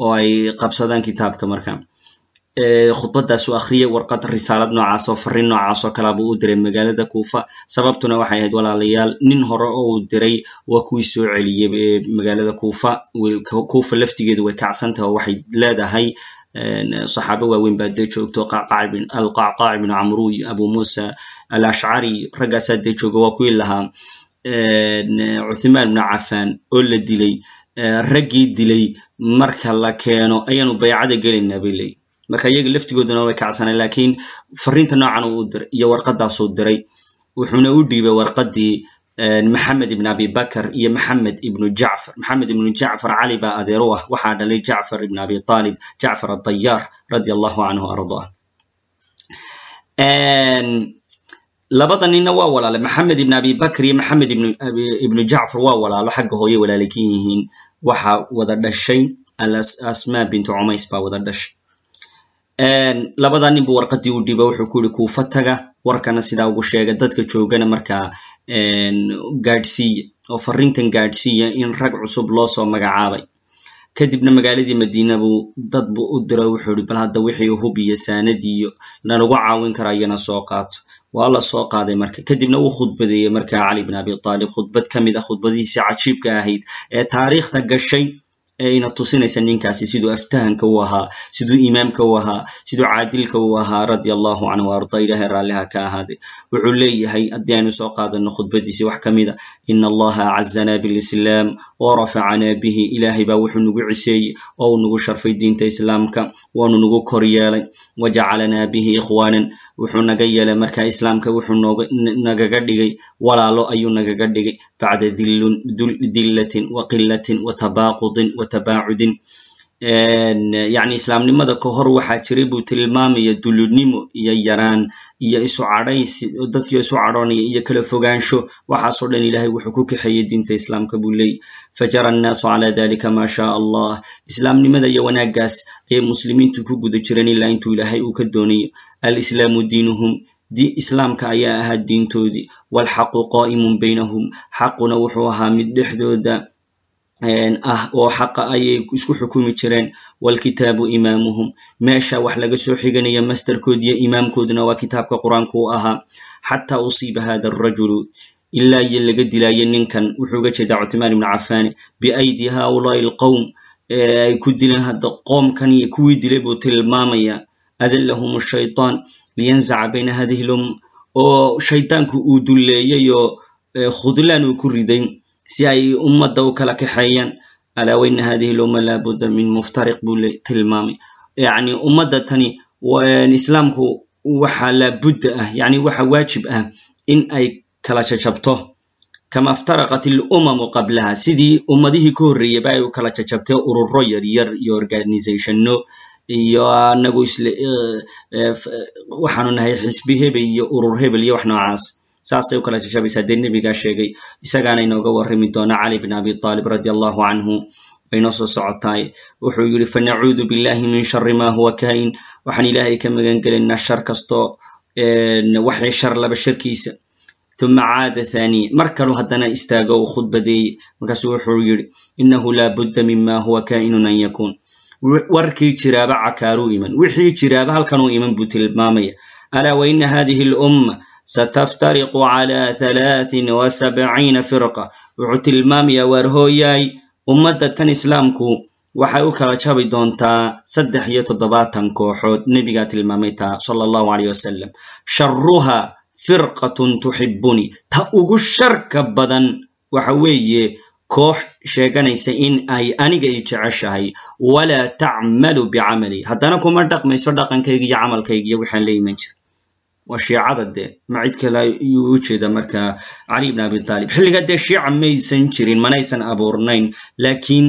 oo ay qabsadaan kitaabka marka. Khudbadaas u akhriyay warqad risaalad noocaas oo farriin noocaas oo kalea buu u diray magaalada kuufa. Sababtuna waxay ahayd walaalayaal nin hore oo uu diray waa kuwii soo celiyey magaalada kuufa. Kuufa laftigeedu way kacsantaha oo waxay leedahay saxaabo waaweyn baa dee joogto alqacqaac ibnu camruy abu musa alashcari raggaasaa dee jooga waa kuwii lahaa. Cuthmaan ibnu cafan oo la dilay raggii dilay marka la keeno ayaanu baycada gelaynaa bay leeyi marka iyaga laftigooduna way kacsanay lakiin fariinta noocan uu diray iyo warqadaasuu diray wuxuuna u dhiibay warqadii maxamed ibn abi bakr iyo maxamed ibnu jacfar maxamed ibnu jacfar cali baa adeer u ah. Waxaa dhalay jacfar ibn abi talib jacfar adayaar radi allahu canhu ardaa labada ninna waa walaale. Maxamed ibn abi bakr iyo maxamed ibnu jacfar waa walaalo. Xagga hooye walaalikan yihiin. Waxaa wada dhashay asma bintu cumays baa wada dhashay. Labadaa nin buu warqadii u dhiba wuxuu ku yiri kuufa taga warkana sidaa ugu sheega dadka joogana markaa gaadhsiiya oo fariintan gaadhsiiya in rag cusub loo soo magacaabay. Kadibna magaaladii madiina buu dad buu u diro wuxuu ihi bal hadda wixii hub iyo saanadiiyo nalagu caawin kara soo qaato. Waa la soo qaaday marka kadibna wuu khudbadeeyey marka cali bin abi talib khudbad ka mid a khudbadihiisi cajiibka ahayd ee taariikhda gashay ina tusinaysa ninkaasi siduu aftahanka u ahaa siduu imaamka u ahaa siduu caadilka u ahaa radi allahu canhu arda ilahay raalliha ka ahaaday wuxuu leeyahay haddii aynu soo qaadano khudbadiisi wax ka mid a ina allaha acazana bilislaam warafacanaa bihi ilaahay baa wuxuu nagu ciseeyey oo uu nagu sharfay diinta islaamka waanu nagu kor yeelay wajacalanaa bihi ikhwaanan wuxuu naga yeelay marka islaamka wuxuu nagaga dhigay walaalo ayuu nagaga dhigay bacda dillatin wa qilatin wa tabaaqudin tabaacudin yani islaamnimada ka hor waxaa jiray buu tilmaamaya duludnimo iyo yaraan iyo isu cadhaysi dadkio isu cadhoonaya iyo kala fogaansho. Waxaasoo dhan ilahay wuxuu ku kaxeeyey diinta islaamka buu leeyay. Fajara annaasu cala dalika ma shaa allah. Islaamnimada iyo wanaaggaas ayay muslimiintu ku guda jireen ilaa intuu ilaahay uu ka doonayo alislaamu diinuhum. Islaamka ayaa ahaa diintoodii. Walxaqu qaa'imun baynahum. Xaquna wuxuu ahaa mid dhexdooda ah oo xaqa ayay isku xukumi jireen. Walkitaabu imaamuhum. Meesha wax laga soo xiganaya masterkoodiyo imaamkooduna waa kitaabka qur'aanku u ahaa. Xataa usiiba hada arajulu ilaa iyo laga dilaayo ninkan wuxuu uga jeedaa cuthmaan ibnu cafaani biaydi haulaai alqowm ay ku dileen hadda qoomkan iyo kuwii dilay buu tilmaamaya adallahum shaytaan liyanzaca bayna hadihi lum oo shaydaanku uu dulleeyay oo khudlaan uu ku riday si ay ummadda u kala kaxeeyaan alaa wayna hadihi lumma laabudda min muftariq buu tilmaamay. Yacni ummadda tani islaamku waxa laabudda ah yani waxa waajib ah in ay kala jajabto. Kama iftaraqat ilumamu qablaha sidii ummadihii ka horreeyaba ay u kala jajabtay ururo yaryar iyo organizationno iyo anagu isle waxaanu nahay xisbi hebel iyo urur hebel iyo wax noocaas saasay u kala jajabaysaa dee nebigaa sheegay isagaana inooga warrami doona cali bin abi talib radi allahu canhu waynoo soo socotaay. Wuxuu yidhi fanacuudu billahi min shari ma huwa kain waxaan ilaahay ka magan gelaynaa shar kastoo waxay shar laba sharkiisa uma caada thaniya mar kalu haddana istaago uu khudbadeeyey markaasu wuxuu yidhi inahu laa budda mima huwa kainun an yakun warkii jiraaba cakaaruu iman wixii jiraaba halkanuu iman buu tilmaamaya. Alaa waina hadihi lumma sataftariqu cala halaatin wa sabciina firqa wuxuu tilmaamayaa waar hooyaay ummadda tan islaamku waxay u kala jabi doontaa saddex iyo toddobaatan kooxood nebigaa tilmaamay taa sala allahu aleyh wasalam sharuha firqatun tuxibuni ta ugu sharka badan waxa weeye koox sheeganaysa in ay aniga i jeceshahay walaa tacmalu bicamali haddana kuma dhaqmayso dhaqankayga iyo camalkayga iyo waxaan la iman jira waa shiicada dee. Ma cid kale ayuu u jeeda marka cali ibn abi talib xilliga dee shiica maysan jirin manaysan abuurnayn. Laakiin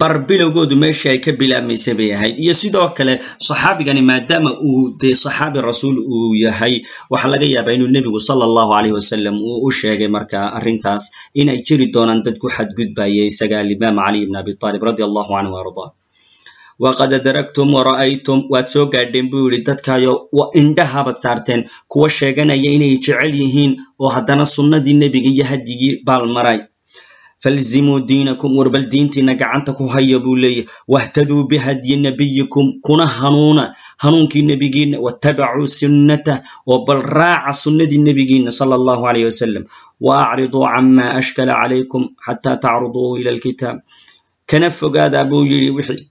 bar bilowgoodu meeshii ay ka bilaabmaysay bay ahayd. Iyo sidoo kale saxaabigani maadaama uu dee saxaabi rasuul uu yahay waxaa laga yaabaa inuu nebigu sala allahu aleyh wasalam uu u sheegay marka arrintaas inay jiri doonaan dad ku xadgudbaya isaga alimaam cali ibn abi talib radi allahu canhu ardaa waqad adragtum wara'aytum waad soo gaadheen buu yidhi. Dadkaayo indhahabad saarteen. Kuwa sheeganaya inay jecel yihiin oo haddana sunnadii nebiga iyo hadyigii baalmaray falzimuu diinakum warbal diintiina gacanta ku haya buu leeyahy wahtaduu bihadyi nabiyikum kuna hanuuna hanuunkii nebigiina wattabacuu sunnatah oo bal raaca sunnadii nebigiina sala allahu aleyh wasalam wa acriduu cama ashkala calaykum xataa tacruduuhu ila alkitaab. Kana fogaadaa buu yidhi. Wixii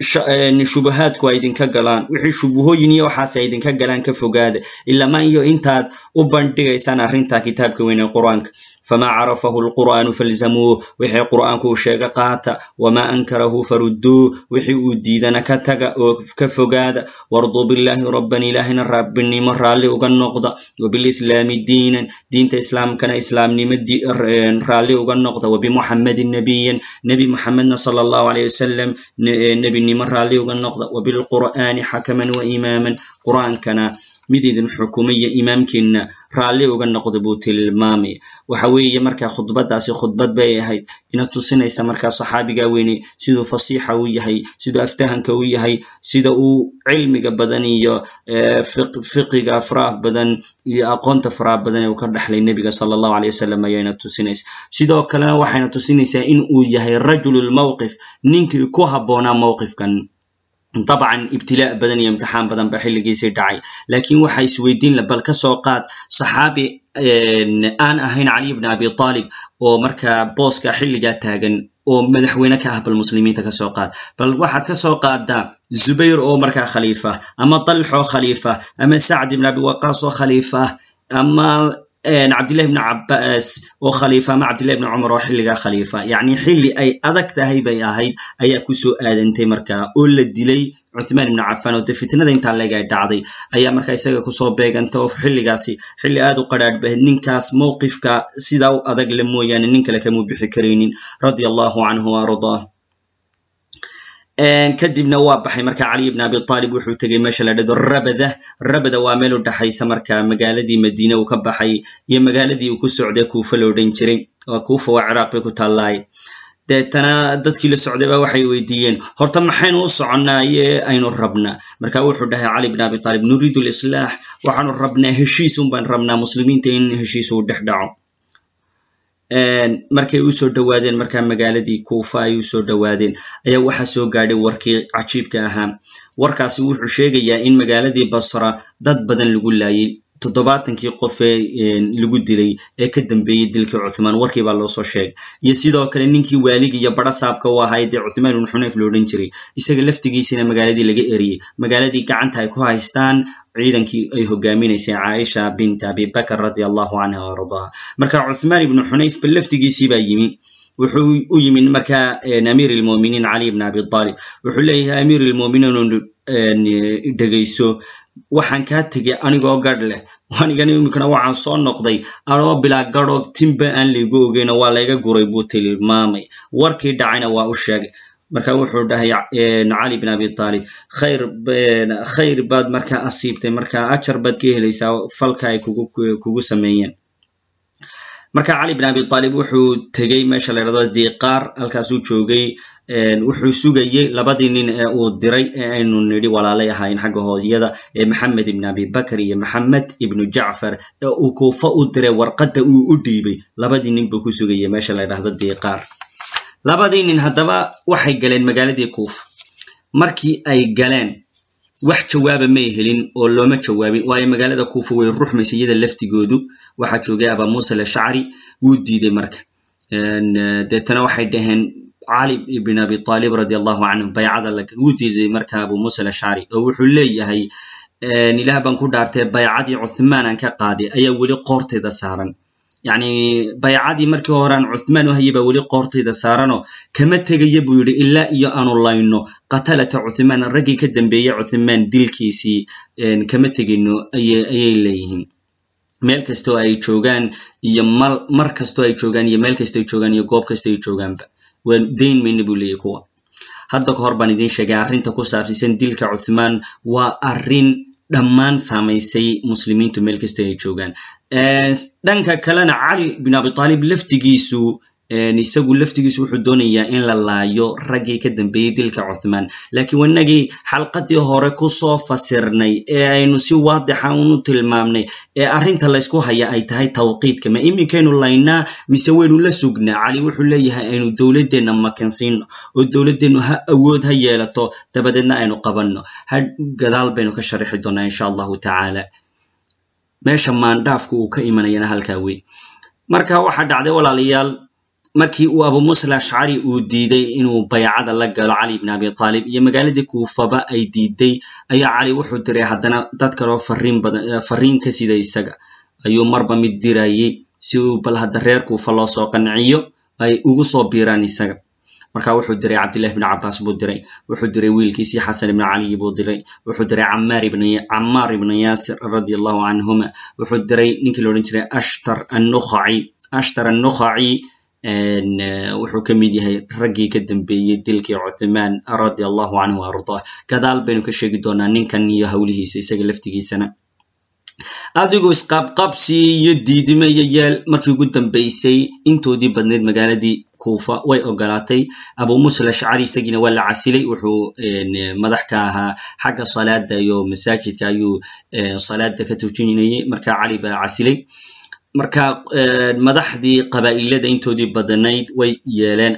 shubahaadku ay idinka galaan. Wixii shubuhooyin iyo waxaas ay idinka galaan ka fogaada ilama iyo intaad u bandhigaysaan arrinta kitaabka weyn ee qur'aanka famaa carafahu lqur'aanu falzamuuh wixii qur'aanku uu sheega qaata wamaa ankarahu farudduu wixii uu diidana ka taga oo ka fogaada warduu billaahi rabban ilaahina rabbinimo raalli uga noqda wabilislaami diinan diinta islaamkana islaamnimo raalli uga noqda wabimuxammadin nabiyan nebi muxamedna sala allahu alayh wasalam nebinimo raalli uga noqda wabilqur'aani xakaman wa imaaman qur'aankana mid idin xukumaya imaamkiina raalli uga noqda buu tilmaamaya waxa weeye markaa khudbadaasi khudbad bay ahayd. Ina tusinaysa markaa saxaabiga weyne siduu fasiixa u yahay siduu aftahanka u yahay sida uu cilmiga badan iyo fiqiga faraah badan iyo aqoonta faraha badan ee uu ka dhexlay nebiga sala allahu alay wasalam ayayna tusinaysa. Sidoo kalena waxayna tusinaysaa in uu yahay rajululmowqif ninkii ku habboonaa mowqifkan dabcan ibtilaa badan iyo imtixaan badan ba xilligiisii dhacay laakiin waxa isweydiin bal ka soo qaad saxaabi aan ahayn caliy bn abi talib oo markaa booska xilligaa taagan oo madaxweyne ka ah bal muslimiinta ka soo qaad bal waxaad ka soo qaadaa zubayr oo markaa khaliifa ama talx oo khaliifa ama sacd ibn abi waqaas oo khaliifa ama cabdillahi bni cabbas oo khaliifa ama cabdillahi bni cumar oo xilligaa khaliifa. Yacni xilli ay adag tahay bay ahayd ayaa ku soo aadantay markaa oo la dilay cuthmaan ibni cafan oo dee fitnada intaa leega dhacday ayaa markaa isaga ku soo beeganta oo xilligaasi xilli aad u qadhaadh bahayd ninkaas mowqifka sidaa u adag le mooyaane nin kale kamuu bixi karaynin radia allahu canhu waardaah kadibna waa baxay marka caliy bn abi talib wuxuu tegey meesha la dhado rabada. Rabada waa meel u dhaxaysa marka magaaladii madiine uu ka baxay iyo magaaladii uu ku socday kuufa lo odhan jiray. Kuufa waa ciraaq bay ku taallaaye deetana dadkii la socday ba waxay weydiiyeen horta maxaynu u soconnaaye aynu rabnaa marka wuxuu dhahay cali bn abi talib nuriidu lislaax waxaanu rabnaa heshiis un baan rabnaa muslimiinta in heshiis uu dhex dhaco markay u soo dhowaadeen markaa magaaladii kuufa ay u soo dhowaadeen ayaa waxaa soo gaadhay warkii cajiibka ahaa. Warkaasi wuxuu sheegayaa in magaaladii basra dad badan lagu laayay toddobaatankii qof ee lagu dilay ee ka dambeeyey dilkii cuthmaan warkii baa loo soo sheegay. Iyo sidoo kale ninkii waaligii iyo bara saabka u ahayd ee cuthmaan ibnu xunayf lo jiray. Isaga laftigiisina magaaladii laga eriyey. Magaaladii gacanta ay ku haystaan ciidankii ay hogaaminaysay caaisha bint abibakr radi allahu canha o marka cuthmaan ibnu xunayf ba laftigiisii baa yimi. Wuxuu u yimid marka amiir lmuminiin cali bn abi talib wuxuu leeyahay amiir lmuminiin dhegayso waxaan kaa tegay anigoo gadh leh. Anigana imikana waxaan soo noqday anoo bilaa gadho timba aan laygu ogeyno waa layga guray buu tilmaamay. Warkii dhacayna waa u sheegay. Marka wuxuu dhahay cali bn abi talib khayr khayr baad markaa asiibtay marka ajar baad ka helaysaa falka ay kugu sameeyeen marka cali bn abi talib wuxuu tegey meesha la ydhahdo diqaar halkaasuu joogay wuxuu sugayey labadii nin ee uu diray ee aynu nidhi walaalay ahaayeen xagga hooyada ee maxamed ibn abi bakr iyo maxamed ibnu jacfar ee uu kuufa u diray warqadda uu u dhiibay. Labadii nin buu ku sugayey meesha la ydhahdo diqaar labadii nin haddaba waxay galeen magaaladii kuufa markii ay galeen wax jawaaba may helin oo looma jawaabin. Waayo magaalada kuufa way ruxmaysa iyada laftigoodu. Waxaa joogay aba musa alashcari wuu diiday marka. Deetana waxay dhaheen cali ibn abi talib radi allahu canhu baycada wuu diiday marka abu musa alashcari oo wuxuu leeyahay ilaah baan ku dhaartay baycadii cuthmaan aan ka qaaday ayaa weli qoortayda saaran yacni baycadii markii hore aan cuthmaan u hayay baa weli qoortayda saaranoo kama tegaya buu yidhi ilaa iyo aanu layno. Qatalata cuthmaan raggii ka dambeeyey cuthmaan dilkiisii kama tegayno ayay leeyihiin. Meel kastoo ay joogaan iyo mar kastoo ay joogaan iyo meel kastoo ay joogaan iyo goob kastoo ay joogaanba. Dayn mayna buu leeyahy kuwa. Hadda ka hor baan idiin sheegay arrinta ku saabsiisan dilka cuthmaan waa arrin dhammaan saamaysay muslimiintu meel kasta ay joogaan. Dhanka kalena cali bin abi talib laftigiisu isagu laftigiisu wuxuu doonayaa in la laayo raggii ka dambeeyey dilka cuthmaan lakiin wanagii xalqadii hore ku soo fasirnay ee aynu si waadixa unu tilmaamnay ee arrinta laysku haya ay tahay tawqiidka. Ma iminkaynu laynaa mise waynu la sugnaa? Cali wuxuu leeyahay aynu dowladdeenna makansiino oo dowladdeennu ha awood ha yeelato dabadeedna aynu qabanno. Ha gadaal baynu ka sharixi doonaa insha allahu tacaala. Meesha maandhaafku uu ka imanayana halkaa weyn. Marka waxaa dhacday walaalayaal markii uu abu musa alashcari uu diiday inuu baycada la galo cali ibn abi aalib iyo magaaladii kuufaba ay diiday ayaa cali wuxuu diray haddana dad kaloo fariin badan fariin ka sida isaga ayuu marba mid dirayey si uu bal hadda reer kuufa loo soo qanciyo ay ugu soo biiraan isaga. Marka wuxuu diray cabdillahi ibn cabaas buu diray wuxuu diray wiilkiisii xasan ibn caliy buu diray wuxuu diray camaar ibn yaasir radi allahu canhuma wuxuu diray ninkii la odhan jiray ashtar annukhaci ashtar annukhaci wuxuu ka mid yahay raggii ka dambeeyey dilkii cuthmaan radi allahu canhu ardah gadaal baynu ka sheegi doonaa ninkan iyo howlihiisa isaga laftigiisana. Adigu isqabqabsi iyo diidime iyo yeel markii ugu dambeysay intoodii badneyd magaaladii kuufa way ogolaatay. Abu musa alashcari isagiina waa la casilay wuxuu madax ka ahaa xagga salaada iyo masaajidka ayuu salaada ka tujinayay marka cali baa casilay marka madaxdii qabaa'ilada intoodii badnayd way yeeleen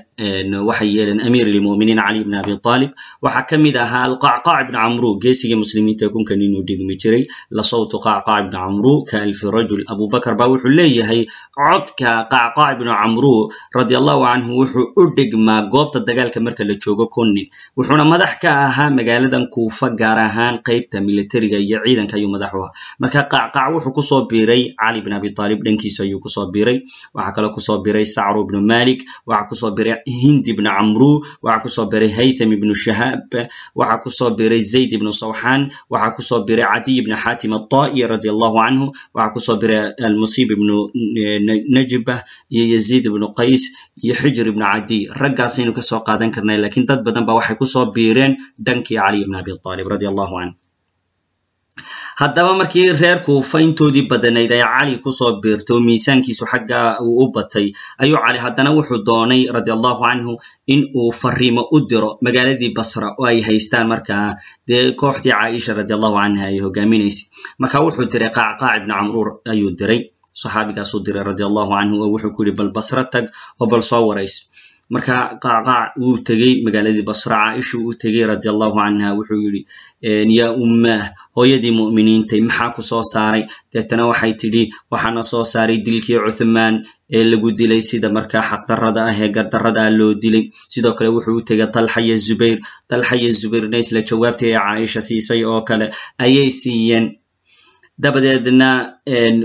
waxay yeeleen amiir lmuminiin cali ibn abi aalib waxaa ka mid ahaa alqacqac ibn camru geesigii muslimiinta kunkan inuu dhigmi jiray. Lasawtu qacqac ibn camru ka rajul abubakar ba wuxuu leeyahay codka qacqac ibnu camru radi allahu canhu wuxuu u dhigmaa goobta dagaalka marka la joogo kunnin. Wuxuuna madax ka ahaa magaaladan kuufa gaar ahaan qeybta militariga iyo ciidanka ayuu madax u ahaa. Marka qacqac wuxuu ku soo biiray cali ibn abi aalib dhankiisa ayuu ku soo biiray. Waxaa kaloo ku soo biiray sacru ibnu malik waxaa ku soo biiray hind ibnu camru waxaa ku soo biiray haytham ibnu shahaab waxaa ku soo biiray zayd ibnu sawxaan waxaa ku soo biiray cadiy ibnu xaatim aطa'i radi allahu canhu waxaa ku soo biiray almusib ibnu najba iyo yaziid ibnu qays iyo xijr ibnu cadiy raggaasaynu ka soo qaadan karnay lakiin dad badan ba waxay ku soo biireen dhankii cali ibn abi aalib radi allahu canhu haddaba markii reer kuufa intoodii badanayd ay cali ku soo biirtay oo miisaankiisu xagga uu u batay ayuu cali haddana wuxuu doonay radi allahu canhu in uu fariimo u diro magaaladii basra oo ay haystaan markaa dee kooxdii caaisha radi allahu canha ay hogaaminaysay. Marka wuxuu diray qaacqaac ibnu camruur ayuu diray saxaabigaasuu diray radi allahu canhu oo wuxuu ku yihi bal basra tag oo bal soo warayso marka qacqaac wuu tegey magaaladii basra caaisha uu tegey radi allahu canha wuxuu yidhi yaa ummaah hooyadii mu'miniintay maxaa ku soo saaray? Deetana waxay tidhi waxaana soo saaray dilkii cuthmaan ee lagu dilay sida markaa xaqdarrada ah ee gardarrada ah loo dilay. Sidoo kale wuxuu u tegay talxa iyo zubayr. Talxa iyo zubayrna isla jawaabtii ee caaisha siisay oo kale ayay siiyeen. Dabadeedna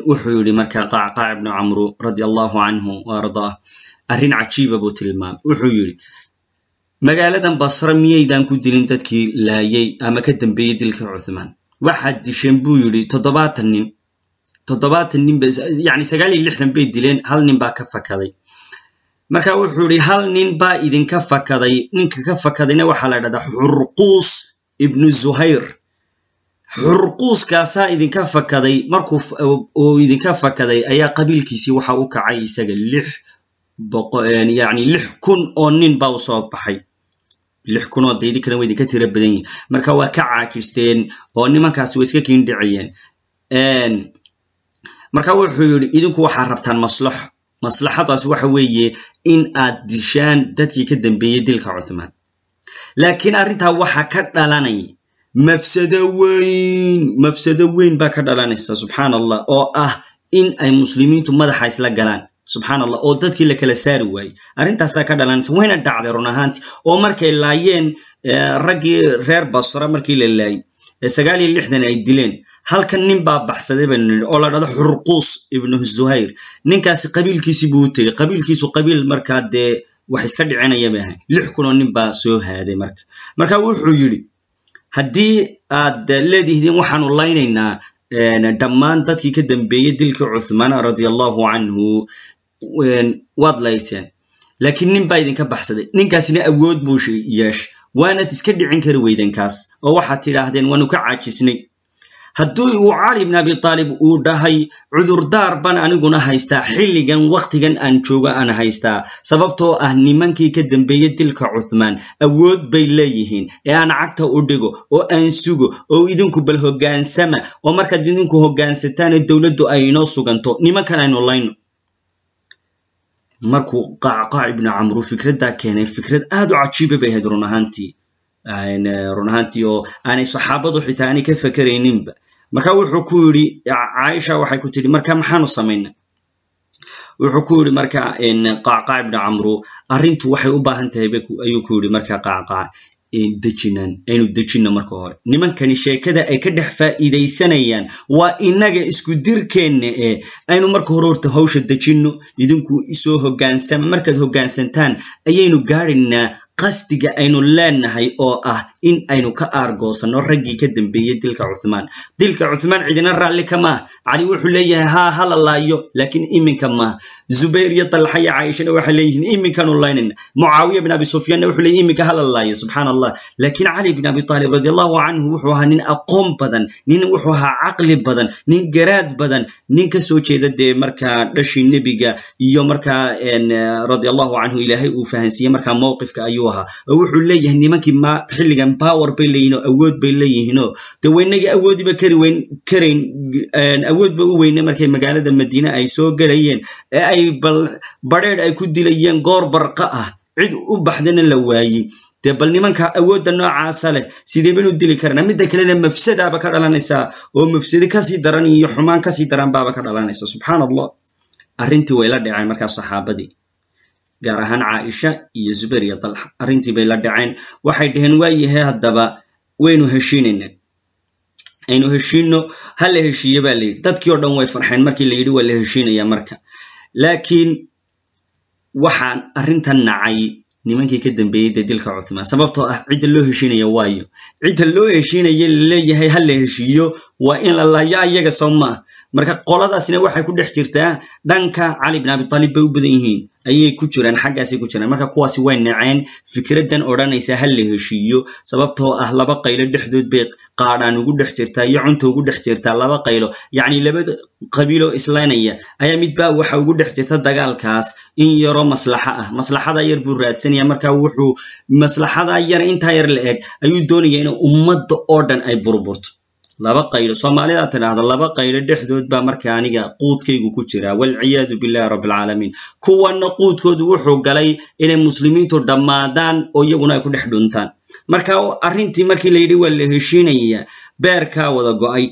wuxuu yidhi marka qacqaac ibnu camru radi allahu canhu ardaah arrin cajiiba buu tilmaamay. Wuxuu yidhi magaaladan basra miyaydan ku dilin dadkii laayay ama ka dambeeyey dilkii cuthmaan? Waxaad disheen buu yidhi toddobaatan nin toddobaatan nin ba yani sagaal iyo lixdan bay dileen hal nin baa ka fakaday. Marka wuxuu yidhi hal nin baa idinka fakaday ninka ka fakadayna waxaa la dhahdaa xurquus ibnu zuhayr. Xurquuskaasaa idinka fakaday markuu uu idinka fakaday ayaa qabiilkiisii waxa u kacay isaga lix yani lix kun oo nin baa u soo baxay. Lix kun oo daydi kale wa idinka tira badan yihiin marka waa ka caajisteen oo nimankaasi way iska kiindhiciyeen marka wuxuu yidhi idinku waxaad rabtaan maslaxo maslaxadaas waxa weeye in aad dishaan dadkii ka dambeeyey dilka cuthmaan. Laakiin arrintaa waxaa ka dhalanay mafsado weyn mafsado weyn baa ka dhalanaysa subxaan allah oo ah in ay muslimiintu madaxa isla galaan subxaan oo dadkii la kala saari waayey. Arrintaasaa ka dhalanaysa wayna dhacday run ahaanti oo markay laayeen raggii reer basra markii la laayey sagaal iyo lixdan ay dileen. Halkan nin baa baxsaday baynu nidhi oo la dhado xurquus ibnu zuhayr. Ninkaasi qabiilkiisii buu u tegey. Qabiilkiisu qabiil markaa dee wax iska dhicinaya bay ahay. Lix kunoo nin baa soo haaday marka. Marka wuxuu yidhi haddii aad leedihiin waxaanu laynaynaa dhammaan dadkii ka dambeeyey dilkii cuthmaan radia allahu canhu waad layteen laakiin nin baa idinka baxsaday. Ninkaasina awood buu yeeshay waanad iska dhicin kari weydenkaas oo waxaad tidhaahdeen waanu ka caajisnay. Haddii uu cali ibn abi taalib uu dhahay cudurdaar ban aniguna haystaa. Xilligan wakhtigan aan joogo aan haystaa. Sababtoo ah nimankii ka dambeeyey dilka cuthmaan awood bay leeyihiin. Ee aan cagta u dhigo oo aan sugo oo idinku bal hoggaansama oo markaad idinku hoggaansataan dowladdu ay inoo suganto nimankan aynu layno markuu qacqaac ibnu camru fikraddaa keenay fikrad aad u cajiiba bay ahayd run ahaantii run ahaantii oo aanay saxaabadu xitaa aanay ka fakerayninba marka wuxuu ku yidhi caaisha waxay ku tidhi marka maxaanu samaynay wuxuu ku yidhi marka qacqaac ibnu camru arrintu waxay u baahan tahay ayuu ku yidhi marka dejinan aynu dejinno marka hore. Nimankani sheekada ay ka dhex faa'iidaysanayaan waa innaga isku dirkeenna ee aynu marka hore horta hawsha dejinno idinku isoo hoggaansama markaad hoggaansantaan ayaynu gaadhaynaa qasdiga aynu leenahay oo ah in aynu ka aargoosanno raggii ka dambeeyey dilka cuthmaan. Dilka cuthmaan cidina raalli ka maah. Cali wuxuu leeyahay haa hala laayo laakiin iminka maah. Zubayr iyo talxa iyo caaishana waxay leeyihiin iminkanu laynayna mucaawiya bin abi sufyaanna wuxuu leeyahy iminka hala laayo subxaan allah laakiin cali bin abi taalib radi allahu canhu wuxuu ahaa nin aqoon badan nin wuxuu ahaa caqli badan nin garaad badan nin ka soo jeeda dee markaa dhashii nebiga iyo markaa radi allahu canhu ilaahay uu fahansiiyey markaa mowqifka ayuu ahaa. Oo wuxuu leeyahay nimankii ma xilligan power bay leeyihiin oo awood bay leeyihiinoo de waynagii awoodiba kari weyn u weyne markay magaalada madiine ay soo gelayeen ee ay bal badheedh ay ku dilayeen goor barqa ah. Cid u baxdana la waayey dee bal nimanka awoodda noocaasa leh sidee baynu dili karnaa midda kalena mafsadaaba ka dhalanaysaa oo mafsado ka sii daran iyo xumaan ka sii daran baaba ka dhalanaysa subxaan allah arrintii way la dhaceen markaa saxaabadii gaar ahaan caaisha iyo zubayr iyo dalxa arrintii bay la dhaceen. Waxay dhaheen waayahay haddaba waynu heshiinayna aynu heshiino ha la heshiiye ba la yidhi. Dadkii o dhan way farxeen. Markii la yidhi waa la heshiinaya marka. Laakiin waxaan arrintan nacay nimankii ka dambeeyey dee dilka cuthmaan. Sababtoo ah cidda loo heshiinaya waayo. Cidda loo heshiinaya la leeyahay ha la heshiiyo waa in la laayo ayaga soo marka qoladaasna waxay ku dhex jirtaa dhanka cali bin abi taalib bay u badan yihiin. Ayay ku jiraan xaggaasay ku jiraan. Marka kuwaasi way naceen fikraddan odhanaysa ha la heshiiyo. Sababtoo ah laba qaylo dhexdood bay qaadhaan ugu dhex jirtaa iyo cunta ugu dhex jirtaa laba qaylo. Yacni laba qabiiloo islaynaya ayaa midbaa waxa ugu dhex jirta dagaalkaas in yaro maslaxa ah. Maslaxada yar buu raadsanaya marka wuxuu maslaxada yar intaa yar la eg ayuu doonaya in ummadda oo dhan ay burburto laba qaylo soomaalidaa tidhaahda laba qaylo dhexdood baa marka aniga quudkaygu ku jira. Walciyaadu billahi rabbilcaalamiin kuwanna quudkoodu wuxuu galay inay muslimiintu dhammaadaan oo iyaguna ay ku dhex dhuntaan. Marka arrintii markii la yidhi waa la heshiinaya beerkaa wada go'ay.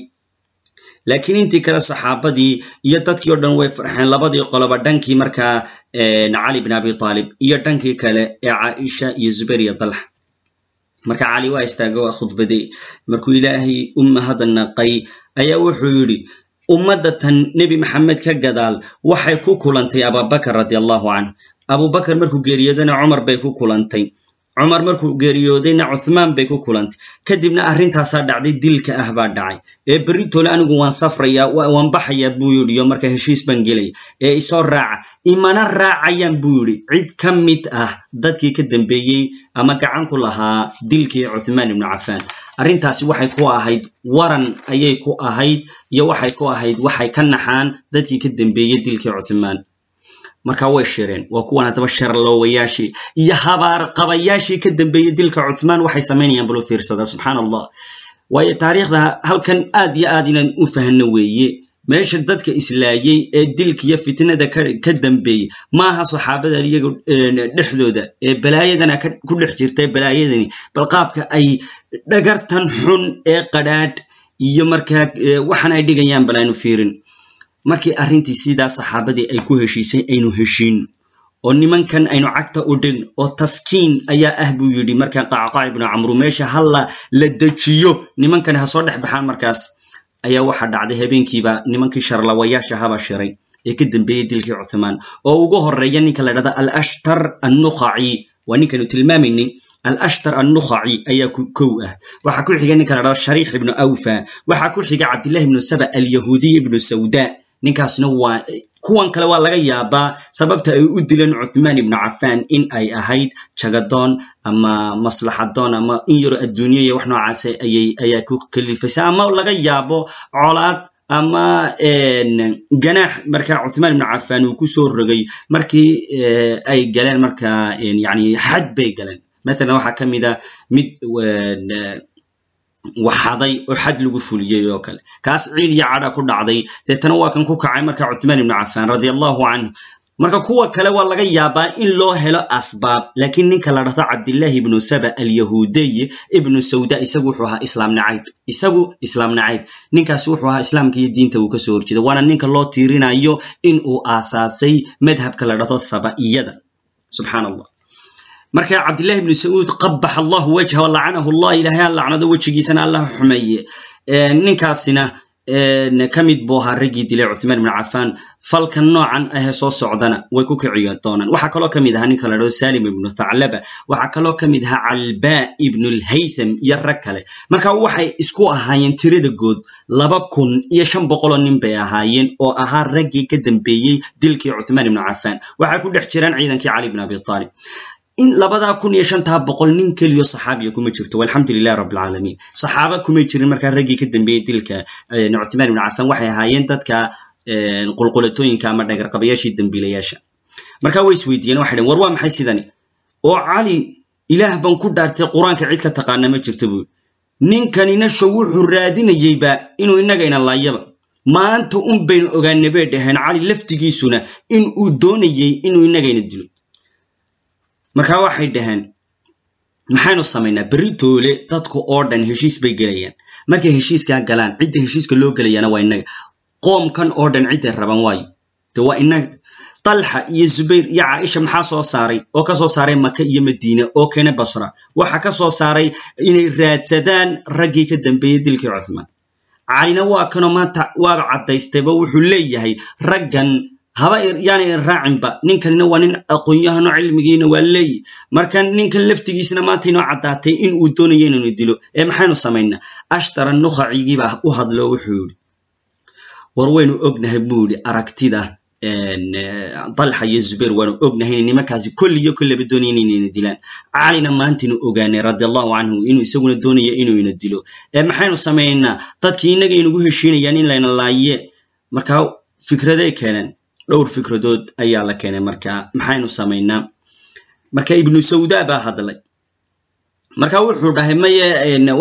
Laakiin intii kale saxaabadii iyo dadkii o dhan way farxeen. Labadii qoloba dhankii markaa cali bin abi taalib iyo dhankii kale ee caaisha iyo zubayr iyo dalxa marka cali waa istaaga waa khudbaday markuu ilaahay umma hadda naqay ayaa wuxuu yidhi ummadda tan nebi maxamed ka gadaal waxay ku kulantay abubakar radi allahu canh abubakar markuu geeriyoodana cumar bay ku kulantay cumar markuu geeriyoodayna cuthmaan bay ku kulantay. Kadibna arrintaasaa dhacday dilka ah baa dhacay. Ee berritole anigu waan safrayaa waan baxayaa buu yidhi iyo marka heshiis baan gelaya. Ee isoo raaca imana raacayaan buu yidhi cid ka mid ah dadkii ka dambeeyey ama gacan ku lahaa dilkii cuthmaan ibnu cafaan. Arrintaasi waxay ku ahayd waran ayay ku ahayd iyo waxay ku ahayd waxay ka naxaan dadkii ka dambeeyey dilkii cuthmaan marka way shireen. Waa kuwan haddaba sharloowayaashii iyo habaarqabayaashii ka dambeeyey dilka cuthmaan waxay samaynayaan balo fiirsada subxaan allah waayo taariikhda halkan aad iyo aad inaan u fahno weeye meesha dadka islaayey ee dilka iyo fitnada ka dambeeyey maaha saxaabada iyaga dhexdooda ee balaayadana ku dhex jirta balaayadani bal qaabka ay dhagartan xun ee qadhaadh iyo markaa waxan ay dhigayaan bal aynu fiirin markii arrintii sidaa saxaabadii ay ku heshiisay aynu heshiin oo nimankan aynu cagta u dhign oo taskiin ayaa ah buu yidhi markaa qacqaac ibnu camru meesha halla la dejiyo nimankan ha soo dhex baxaan markaas. Ayaa waxaa dhacday habeenkiiba nimankii sharlawayaasha haba shiray. Ee ka dambeeyey dilkii cuthmaan. Oo ugu horreeya ninka la dhahda alashtar annukhaci waa ninkaynu tilmaamaynay alashtar annukhaci ayaa kow ah. Waxaa ku xiga ninka la dhahda shariix ibnu awfa. Waxaa ku xiga cabdillahi ibnu saba alyahuudiy ibnu sawda ninkaasna waa kuwan kale waa laga yaabaa sababta ay u dileen cuthmaan ibnu cafaan in ay ahayd jagadoon ama maslaxadoon ama in yaro adduunya iyo wax noocaas ayay ayaa ku kalifaysa ama laga yaabo colaad ama ganaax. Marka cuthmaan ibnu cafaan uu ku soo rogay markii ay galeen marka yani xad bay galeen. Mathalan waxaa ka mid a mid waxaday oo xad lagu fuliyey oo kale. Kaas ciid iyo cadha ku dhacday. Deetana waa kan ku kacay marka cuthmaan ibnu cafaan radi allahu canh marka kuwa kale waa laga yaabaa in loo helo asbaab laakiin ninka la dhahdo cabdillaahi ibnu saba alyahuudiy ibnu sawda isagu wuxuu ahaa islaam nacayb isagu islaam nacayb ninkaasi wuxuu ahaa islaamka iyo diinta uu ka soo horjeeda waana ninka loo tiirinayo in uu aasaasay madhabka la dhahdo saba'iyada. Subxaan allah marka cabdillahi ibnu sacuud qabax allahu wajha lacanahu allah ilahay aan lacnado wejigiisana allah xumeeye ninkaasina ka mid buu ahaa raggii dilay cuthmaan ibnu cafaan. Falkan noocan ahee soo socdana way ku kiciyo doonaan waxaa kaloo ka mid ahaa ninka la dhado salim ibnu thaclaba. Waxaa kaloo ka mid ahaa calba ibnu lhaytham iyo rag kale. Marka waxay isku ahaayeen tirada good laba kun iyo shan boqoloo nin bay ahaayeen oo ahaa raggii ka dambeeyey dilkii cuthmaan ibnu cafaan. Waxay ku dhex jiraan ciidankii cali ibn abi aalib in labadaa kun iyo shantaa boqol nin keliyo saxaabiya kuma jirto. Walxamdu lilahi rabbilcaalamiin saxaaba kumay jirin markaa raggii ka dambeeyey dilka cuthmaan ibnu cafaan waxay ahaayeen dadka qulqulatooyinka ama dhagarqabayaashii dembiilayaasha marka way isweydiiyeen waxay dhn war waa maxay sidani? Oo cali ilaah ban ku dhaartay qur'aanka cid ka taqaana ma jirto buui ninkanina wuxuu raadinayeyba inuu innagayna laayaba. Maanta un baynu ogaana bay dhaheen cali laftigiisuna in uu doonayey inuu innagayna dilo markaa waxay dhaheen maxaynu samaynaa berri toole dadku oo dhan heshiis bay gelayaan. Markay heshiiskaa galaan cidda heshiiska loo gelayaana waa innaga. Qoomkan oo dhan cidday raban waayo. De waa innaga. Talxa iyo zubayr iyo caaisha maxaa soo saaray? Oo ka soo saaray maka iyo madiine oo keena basra. Waxa ka soo saaray inay raadsadaan raggii ka dambeeyey dilkii cuthmaan. Calina waa kanoo maanta waaba caddaystayba wuxuu leeyahay raggan haba yaana irraacinba ninkanina waa nin aqoon-yahano cilmigiina waa leeyi marka ninkan laftigiisna maanta inoo caddaatay in uu doonayo inaynu dilo. Ee maxaynu samaynaa ashtara nukhacigiibaa u hadlo wuxuu yidhi. War waynu ognahay buu yidhi aragtida dalxa iyo zubayr waanu ognahay inay nimankaasi kolliyo kolleba doonaya inayna dilaan. Calina maantaynu ogaanay radi allahu canhu inuu isaguna doonaya inuu ina dilo. Ee maxaynu samaynaa dadkii innaga inugu heshiinayaan in layna laaye. Markaa fikraday keeneen dhowr fikradood ayaa la keenay. Marka maxaynu samaynaa marka ibnu sawda baa hadlay. Marka wuxuu dhahay maye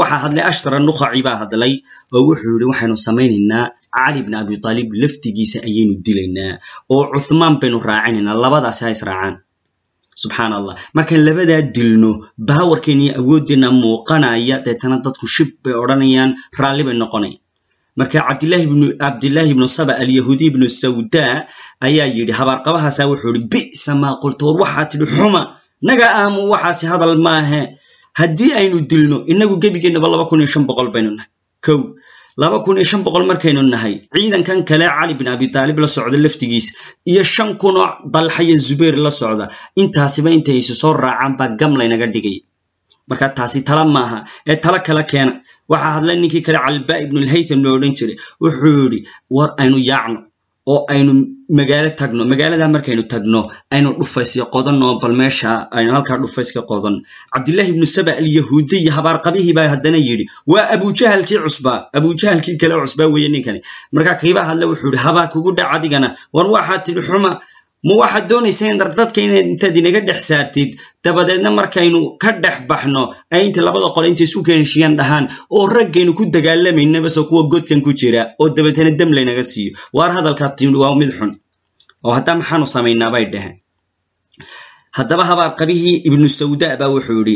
waxaa hadlay ashtara nukhaci baa hadlay oo wuxuu yihi waxaynu samaynaynaa cali bn abi aalib laftigiisa ayaynu dilaynaa oo cuthmaan baynu raacinaynaa labadaasi ha israacaan subxaan allah markaan labadaa dilno baawarkeena iyo muuqanaya deetana dadku shib bay odhanayaan raalli bay noqonayan marka cabdillahi ibnu saba alyahuudiy ibnu sawda ayaa yidhi habaarqabahaasa wuxuu yihi bi'sa maa qulta war waxaa tidhi xuma naga aamu waxaasi hadal maahe. Haddii aynu dilno inagu gebigeennaba laba kun iyo shan boqol baynu nahay. Kow laba kun iyo shan boqol markaynu nahay ciidankan kale cali bin abi taalib la socda laftigiisa iyo shan kunoo dalxa iyo zubayr la socda. Intaasiba intay isu soo raacaan baa gam laynaga dhigay. Marka taasi tala maaha ee tala kala keena waxaa hadlay ninkii kale calba ibnulhaytham lo odhan jiray. Wuxuu yidhi war aynu yaacno oo aynu magaalo tagno. Magaalada markaynu tagno aynu dhufaysyo qodanno bal meesha aynu halkaa dhufayska qodan. Cabdillahi ibnu saba alyahuudiy habaarqabihii baa haddana yidhi waa abujahalkii cusbaa abujahalkii kale cusbaa weeye ninkani. Marka kiibaa hadle wuxuu yidhi habaar kugu dhac adigana. War waxaa tidhi xuma ma waxaad doonaysa in dadka intaad inaga dhex saartid dabadeedna markaynu ka dhex baxno ay inta labada qole intay isu keenshiyaan dhahaan oo raggaynu ku dagaalamaynabaso kuwa godkan ku jira oo dabeetana dam laynaga siiyo. Waar hadalkaa waa mid xun. Oo haddaa maxaanu samaynaa bay dhaheen haddaba habaarqabihii ibnu sawda baa wuxuu yihi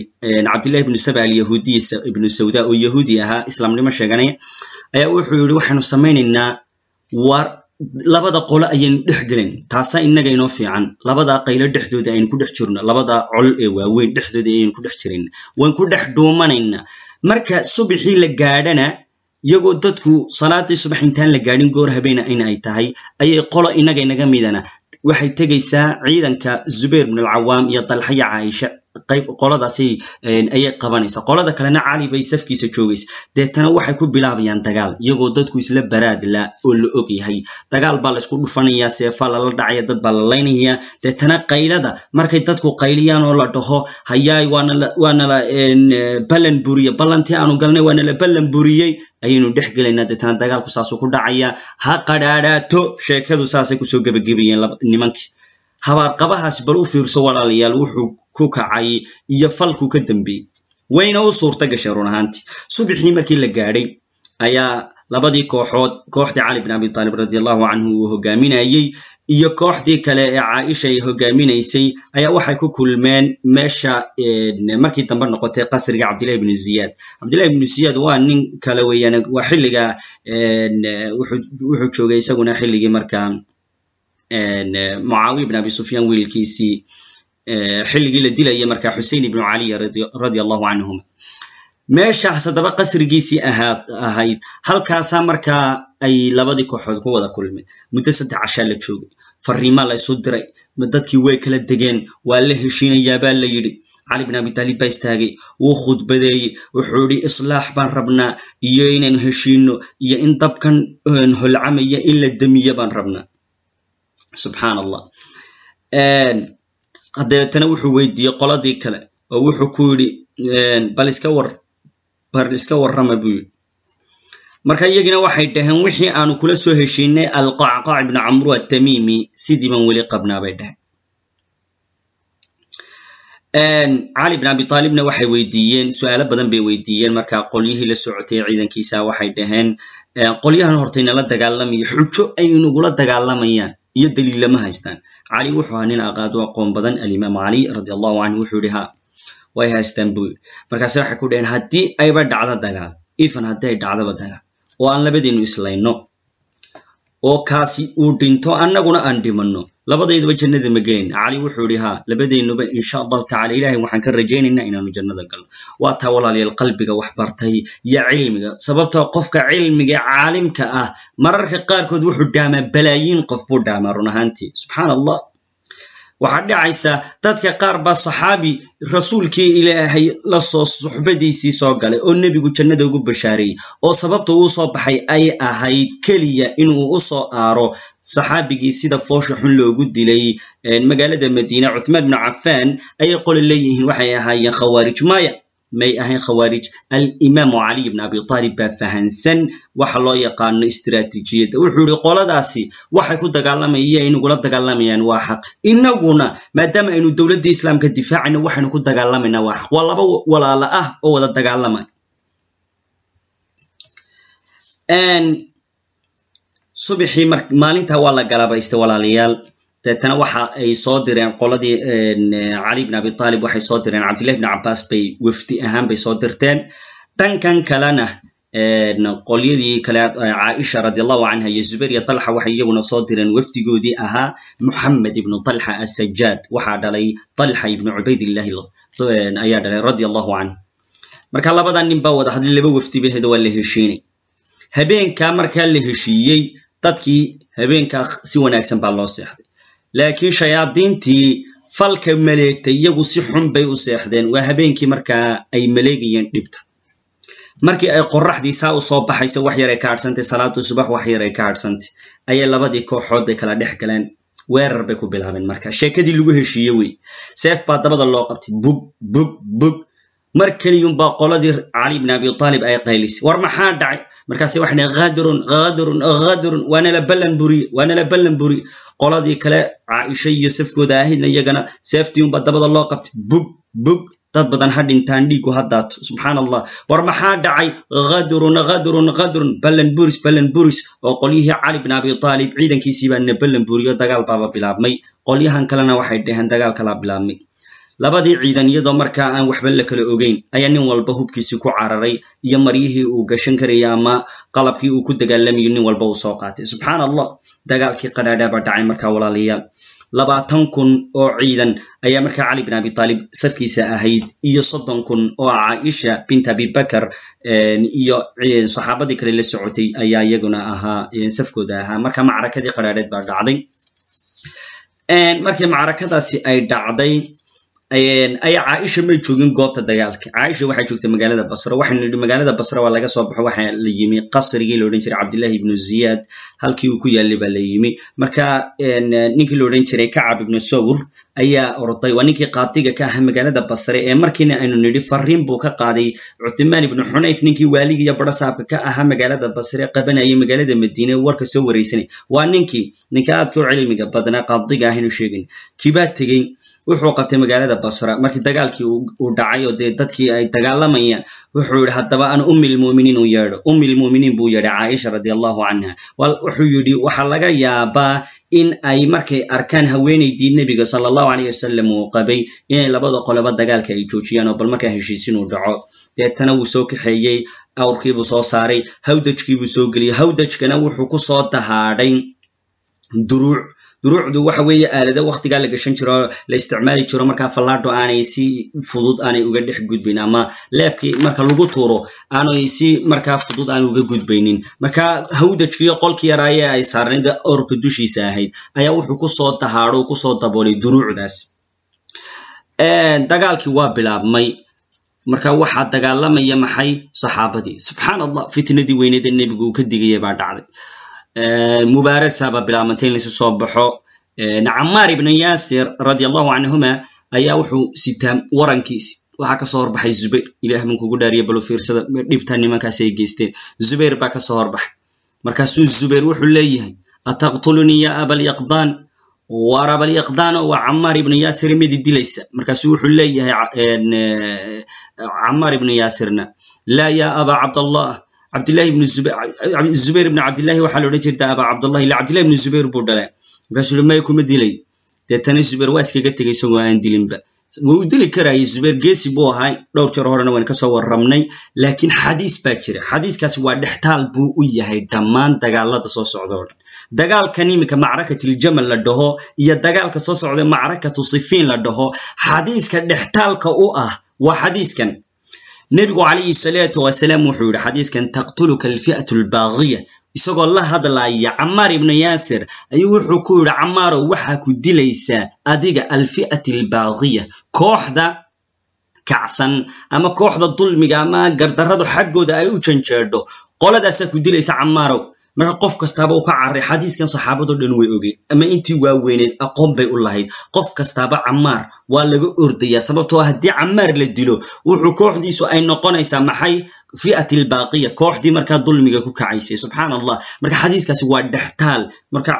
cabdillahi ibnu saba alyahuudiy ibnu sawda oo yahuudi ahaa islaamnimo sheeganaya ayaa wuxuu yihi waxaynu samaynaynaa war labada qolo ayaynu dhex gelayn taasaa innaga inoo fiican. Labadaa qaylo dhexdooda aynu ku dhex jirno. Labadaa col ee waaweyn dhexdooda ayaynu ku dhex jirayna waan ku dhex dhuumanaynaa marka subaxii la gaadhana iyagoo dadku salaadii subax intaan la gaadhin goor habeena in ay tahay ayay qolo innaga inaga midana waxay tegaysaa ciidanka zubayr bn alcawaam iyo dalxaya caaisha qayb qoladaasi ayay qabanaysaa. Qolada kalena cali bay safkiisa joogaysa. Deetana waxay ku bilaabayaan dagaal iyagoo dadku isla baraadla oo la og yahay. Dagaal baa laysku dhufanayaa seefaa lala dhacaya dad baa la laynayaa deetana qaylada markay dadku qayliyaan oo la dhaho hayaay waanala ballan buriye ballantii aanu galnay waanala ballan buriyey ayaynu dhex gelaynaa deetana dagaalku saasuu ku dhacayaa ha qadhaadhaato sheekadu saasay ku soo gebagabayeen nimankii habaarqabahaas bal u fiirso walaalayaal wuxuu ku kacay iyo falku ka dambeeyey wayna u suurta gashay run ahaantii. Subaxii markii la gaadhay ayaa labadii kooxood kooxdii cali bin abi taalib radi allahu canhu uu hogaaminayey iyo kooxdii kale ee caaisha ay hogaaminaysay ayaa waxay ku kulmeen meesha markii dambe noqotay qasriga cabdillahi ibnu ziyaad. Cabdillahi ibnu ziyaad waa nin kale weeyaan waa xilliga wuxuu joogay isaguna xilligii marka mucaawiya bin abi sufyaan wiilkiisii xilligii la dilayay marka xusein ibnu caliy radi allahu canhuma meeshaas haddaba qasrigiisii ahayd halkaasaa markaa ay labadii kooxood ku wada kulmeen muddo saddex cashaa la joogay. Fariimaa la isu diray. Dadkii way kala degeen. Waa la heshiinayaabaa la yidhi. Cali bin abi taalib baa istaagay. Wuu khudbadeeyey. Wuxuu idhi islaax baan rabnaa. Iyo inaynu heshiino iyo in dabkan holcamaya in la demiyo baan rabnaa subxaan allah dabeetana wuxuu weydiiyey qoladii kale oo wuxuu ku yidhi bal iska war bal iska warrama buu yidhi. Marka iyagina waxay dhaheen wixii aanu kula soo heshiinay alqacqac ibnu camru atamiimi sidii baan weli qabnaa bay dhaheen. Cali bin abi taalibna waxay weydiiyeen su'aalo badan bay weydiiyeen. Marka qolyihii la socotay ciidankiisa waxay dhaheen qolyahan hortaynala dagaalamaya xujo ay inagula dagaalamayaan iyo daliillama haystaan. Cali wuxuu ahaa nin aqaado aqoon badan alimaam cali radi allahu canhu wuxuu yihi ha way haystaan buu yidhi. Markaase waxay ku dhaheen haddii ayba dhacdo dagaal ifan haddii ay dhacdoba dagaal oo aan labadeennu islayno oo kaasi uu dhinto annaguna aan dhimanno. Labadayduba jannada ma gelayna cali wuxuu idhi ha labadeennuba insha allahu tacala ilahay waxaan ka rajaynaynaa inaanu jannada galno. Waa taa walaalayaal qalbiga wax bartay iyo cilmiga. Sababtoo qofka cilmiga caalimka ah mararka qaarkood wuxuu dhaamaa balaayiin qof buu dhaamaa run ahaantii. Subxaan allah waxaa dhacaysa dadka qaar baa saxaabi rasuulkii ilaahay la soo suxbadiisii soo galay oo nebigu jannada ugu bashaareeyey oo sababta uu soo baxay ay ahayd keliya inuu u soo aaro saxaabigii sida foosha xun loogu dilay. Magaalada madiina cuthmaan bnu cafaan ayay qole leeyihiin waxay ahaayeen khawaarij maya may ahayn khawaarij. Alimaamu caliy bn abi taalib baa fahansan. Waxa loo yaqaano istiraatiijiyadda. Wuxuu yihi qoladaasi waxay ku dagaalamaya inagula dagaalamayaan waa xaq. Inaguna maadaama aynu dowladdii islaamka difaacayno waxaynu ku dagaalamayna waa xaq. Waa laba walaalo ah oo wada dagaalamaya subixii maalintaa waa la galabaystay walaalayaal deetana waxa ay soo direen qoladii cali bn abi taalib waxay soo direen cabdillahi bn cabaas bay wefdi ahaan bay soo dirteen. Dhankan kalena qolyadii kale caaisha radi canha iyo zubayr iyo talxa waxay iyaguna soo direen wefdigoodii ahaa muxamed ibnu talxa asajaad waxaa dhalay talxa ibnu cubaydillahi ayaa dhalay radi allahu canhu marka labada nin baa wada hadlay laba wefdi baheeda waa la heshiinay. Habeenkaa markaa la heshiiyey dadkii habeenkaa si wanaagsan baa loo seexday laakiin shayaadiintii falka maleegtay iyagu si xun bay u seexdeen. Waa habeenkii markaa ay maleegayeen dhibta. Markii ay qoraxdii saa u soo baxayso wax yar ay ka hadhsantay salaatu subax wax yar ay ka hadhsantay ayay labadii kooxood bay kala dhex galeen. Weerar bay ku bilaabeen marka. Sheekadii lagu heshiiye wey. Seef baa dabada loo qabtay. Bug bug bug mar keliyunbaa qoladii cali bn abi taalib ay qaylisay. War maxaa dhacay? Markaase waxay dhahen hadrun hadrun hadrun waanala ballan buriye waanala ballan buriye qoladii kale caaisha iyo safkooda ahaydna iyagana seeftii unbaa dabada loo qabtay. Bug bug dad badan ha dhintaan dhiigu ha daato. Allah war maxaa dhacay? Hadrun hadrun hadrun ballan buris ballan buris. Oo qolyihii cali bn abi taalib ciidankiisii baana ballan buriyo dagaal baaba bilaabmay. Qolyahan kalena waxay dhaheen dagaal kalaa bilaabmay labadii ciidan iyadoo markaa aan waxba la kala ogeyn ayaa nin walba hubkiisii ku cararay iyo maryihii uu gashan karaya ama qalabkii uu ku dagaalamayo nin walba uu soo qaatay. Subxaan allah dagaalkii qadhaadhaa baa dhacay markaa walaalayaal. Labaatan kun oo ciidan ayaa markaa cali bin abi taalib safkiisa ahayd iyo soddon kun oo caaisha bint abibakar iyo saxaabadii kale la socotay ayaa iyaguna ahaa safkooda ahaa. Marka macrakadii qadhaadheed baa dhacday. Markii macrakadaasi ay dhacday ayaa caaisha may joogin goobta dagaalka. Caaisha waxay joogtay magaalada basra. Waxaynu nidhi magaalada basra waa laga soo baxo waxa la yimi qasrigii la odhan jiray cabdillahi ibnu ziyaad. Halkii uu ku yaallay baa la yimi. Marka ninkii la odhan jiray kacab ibnu sawr ayaa orday. Waa ninkii qaadiga ka ahaa magaalada basre ee markiina aynu nidhi fariin buu ka qaaday. Cuthmaan ibnu xunayf ninkii waaligii iyo barasaabka ka ahaa magaalada basre qabanayay magaalada madiine warka soo waraysanay waa ninkii ninka aadka u cilmiga badnaa qaadiga ahaynu sheegin. Kiibaa tegey wuxuu qabtay magaalada basra. Markii dagaalkii uu dhacay oo dee dadkii ay dagaalamayaan wuxuu yidhi haddaba an ummi lmuminiin uu yeedho. Ummi lmuminiin buu yeedhay caaisha radi allahu canha wuxuu yidhi waxaa laga yaabaa in ay markay arkaan haweenaydii nebiga sala allahu aleyh wasalam uu qabay inay labada qoloba dagaalka ay joojiyaan oo bal markaa heshiisin uu dhaco. Deetana wuu soo kaxeeyey awrkiibuu soo saaray hawdajkiibuu soo geliyey. Hawdajkana wuxuu ku soo dahaadhay duruuc duruucdu waxa weeye aalado waktigaa la gashan jiro la isticmaali jiro markaa fallaadho aanay si fudud aanay uga dhex gudbayn ama leebkii marka lagu tuuro aanay si markaa fudud aan uga gudbaynin. Marka hawdajkiiyo qolkii yaraaye ay saarnayd orka dushiisa ahayd ayaa wuxuu ku soo dahaadho ku soo daboolay duruucdaas. Dagaalkii waa bilaabmay. Marka waxaa dagaalamaya maxay saxaabadii? Subxaan allah fitnadii weyneed ee nebigu uu ka digaya baa dhacday mubaarasa baa bilaabantay in laisu soo baxo. Camaar ibnu yaasir radi allahu canhuma ayaa wuxuu sitaa warankiisi waxaa ka soo horbaxay zubayr. Ilah man kugu dhaariya balu fiirsada dhibta nimankaasi ay geysteen. Zubayr baa ka soo horbaxay. Markaasuu zubayr wuxuu leeyahay ataqtulunii ya abalyaqdaan war abalyaqdaano waa camaar ibnu yaasir midi dilaysa. Markaasuu wuxuu leeyahay camaar ibnu yaasirna laa ya aba cabdallah cabdillahi ibnu zubayr ibnu cabdillahi waxaa la odhan jirta aba cabdallah ila cabdillahi ibnu zubayr buu dhalay. Markaasuu maya kuma dilay. Deetana zubayr waa iskaga tegay isagoo aan dilinba wuu dili karayay zubayr geesi buu ahaa dhowr jeer horena waan ka soo warramnay laakiin xadiis baa jira. Xadiiskaasi waa dhextaal buu u yahay dhammaan dagaalada soo socda o dhan. Dagaalkan iminka macrakatuljamal la dhaho iyo dagaalka soo socda macrakatu sifiin la dhaho xadiiska dhextaalka u ah waa xadiiskan nebigu calayhi salaatu wasalaam wuxuu yidhi xadiiskan taqtuluka alfi'atu albaagiya isagoo la hadlaaya camaar ibnu yaasir ayuu wuxuu ku yidhi camaarow waxaa ku dilaysaa adiga alfi'ati albaagiya kooxda kacsan ama kooxda dulmiga ama gardarradu xaggooda ay u janjeedho qoladaasaa ku dilaysa camaarow marka qof kastaaba uu ka carray xadiiskan saxaabadoo dhan way ogeen ama intii waaweyneed aqoon bay u lahayd. Qof kastaaba camaar waa laga ordayaa sababtoo haddii camaar la dilo wuxuu kooxdiisu ay noqonaysaa maxay? Fi'ati albaaqiya kooxdii markaa dulmiga ku kacaysay. Subxaan allah marka xadiiskaasi waa dhextaal. Marka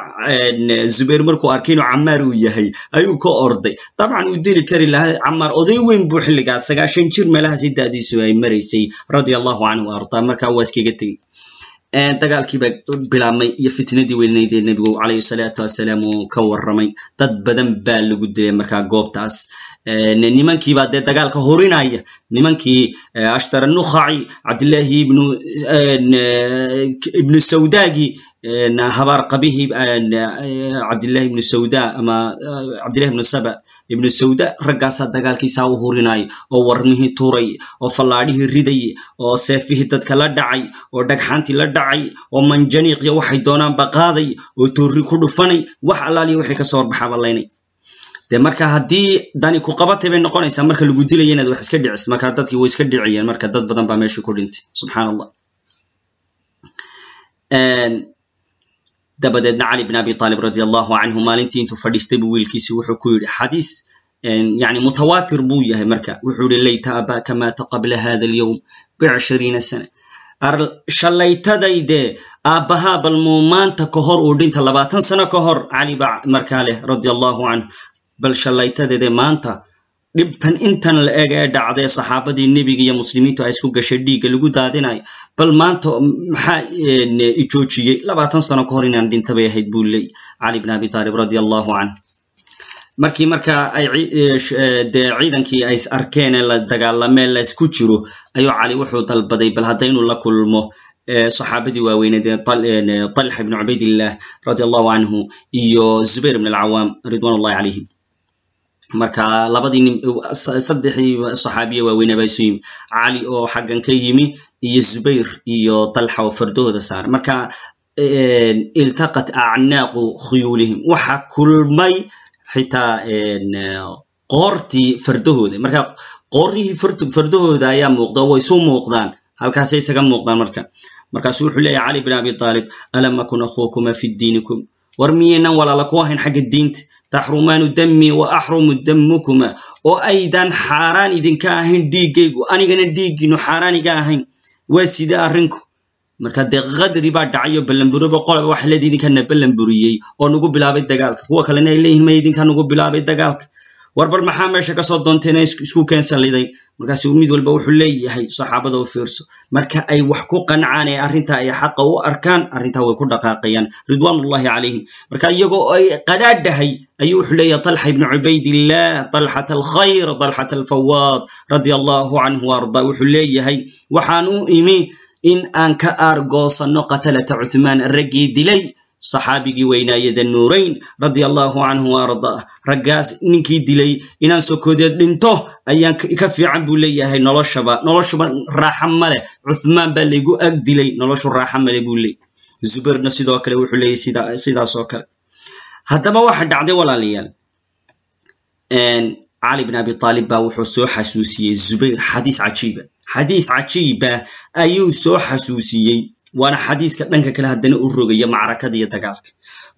zubayr markuu arkay inuu camaar uu yahay ayuu ka orday. Dabcan uu dili kari lahaa camaar oday weyn buu xilligaas sagaashan jir meelahaasi da'diisu ay maraysay radia allahu canhu ardaa. Marka waa iskaga tegey dagaalkii baa bilaabmay iyo fitnadii weyneydee nebigu calayhi salaatu wasalaam uu ka warramay. Dad badan baa lagu dilay markaa goobtaas. Nimankiibaa dee dagaalka horinaya nimankii ashtara nukhaci cabdillahi ibnu ibnu sawdagi habaar qabihii cabdillahi ibnu sawda ama cabdillahi ibnu saba ibnu sawda raggaasaa dagaalkiisaa u hurinaya oo warmihii turay oo fallaadhihii riday oo seefihii dadka la dhacay oo dhagxaantii la dhacay oo manjaniiqya waxay doonaanba qaaday oo toorri ku dhufanay wax allaaliya waxay ka soo horbaxaaba laynay de marka haddii dani ku qabatay bay noqonaysaa marka lagu dilaya inaad wax iska dhicis marka dadkii way iska dhiciyeen marka dad badan baa meeshii ku dhintay subxaan allah dabadeedna cali bn abi aalib radi allahu canhu maalintii intuu fadhiistay buu wiilkiisi wuxuu ku yidhi xadiis yani mutawaatir buu yahay marka. Wuxuu yihi layta abaka maata qabla hada alyowm bicishriina sana. Shallaytadayde aabbahaa bal muu maanta ka hor uu dhinta labaatan sano ka hor cali baa markaa leh radi allahu canhu bal shallaytadeede maanta dhibtan intan la eg ee dhacdee saxaabadii nebiga iyo muslimiintu ay isku gashay dhiigga lagu daadinayo bal maanta maxaa ijoojiyey labaatan sano ka hor inaan dhinta bay ahayd buu leey. Cali bn abi taalib radi allahu canh markii markaa ay dee ciidankii ay arkeen ee la dagaalamee la isku jiro ayuu cali wuxuu dalbaday bal hadda inuu la kulmo. Saxaabadii waaweyneed ee talxa ibn cubaydillah radi allahu canhu iyo zubayr ibn alcawaam ridwan calayhim marka labadii nin saddexdii saxaabiya waaweyne baa isu yimi cali oo xaggan ka yimi iyo zubayr iyo talxa oo fardahooda saaray marka iltaqat acnaaqu khuyuulihim waxa kulmay xitaa qoortii fardahooda. Marka qoorihii fardahooda ayaa muuqda way isu muuqdaan. Halkaasay isaga muuqdaan marka. Markaasu wuxuu leeyahy cali bin abi taalib alam akun akhuukuma fi diinikum? War miyaynan walaala ku ahayn xagga diinta taxrumaanu dammi wa axrumu dammukuma oo aydan xaaraan idinka ahayn dhiiggaygu anigana dhiiggiinu xaaraan iga ahayn waa sida arrinku marka dee kadri baa dhacayo ballanburiba qolaba waxa leedi idinkana ballanburiyey oo nagu bilaabay dagaalka kuwa kalena ay leeyihiin may idinka nagu bilaabay dagaalka war bal maxaa meesha ka soo doonteena isku keensaliday markaasu mid walba wuxuu leeyahay saxaabada u fiirso. Marka ay wax ku qancaan ee arrintaa ay xaqa u arkaan arrintaa way ku dhaqaaqayaan ridwaanullahi calayhim. Marka iyagoo ay qadhaadhahay ayuu wuxuu leeyahay talxa ibnu cubaydillah talxat alkhayr talxat alfawaad radia allahu canhu arda wuxuu leeyahay waxaan u imi in aan ka aargoosanno qatalata cuthmaan raggii dilay saxaabigii weynaayada nuurayn radia allahu canhu ardaa raggaas ninkii dilay inaan sokodeed dhinto ayaan ka fiican buu leeyahay noloshaba noloshuba raaxa maleh cuthmaan baa laygu ag dilay noloshu raaxa male buu leeyay zubairna sidoo kale wuxuu leeyahy sidaas oo kale. Haddaba waxa dhacday walaalayaal cali bn abi aalib baa wuxuu soo xasuusiyey zubayr xadiis cajiiba xadiis cajiiba ayuu soo xasuusiyey waana xadiiska dhanka kale haddana u rogaya macrakada iyo dagaalka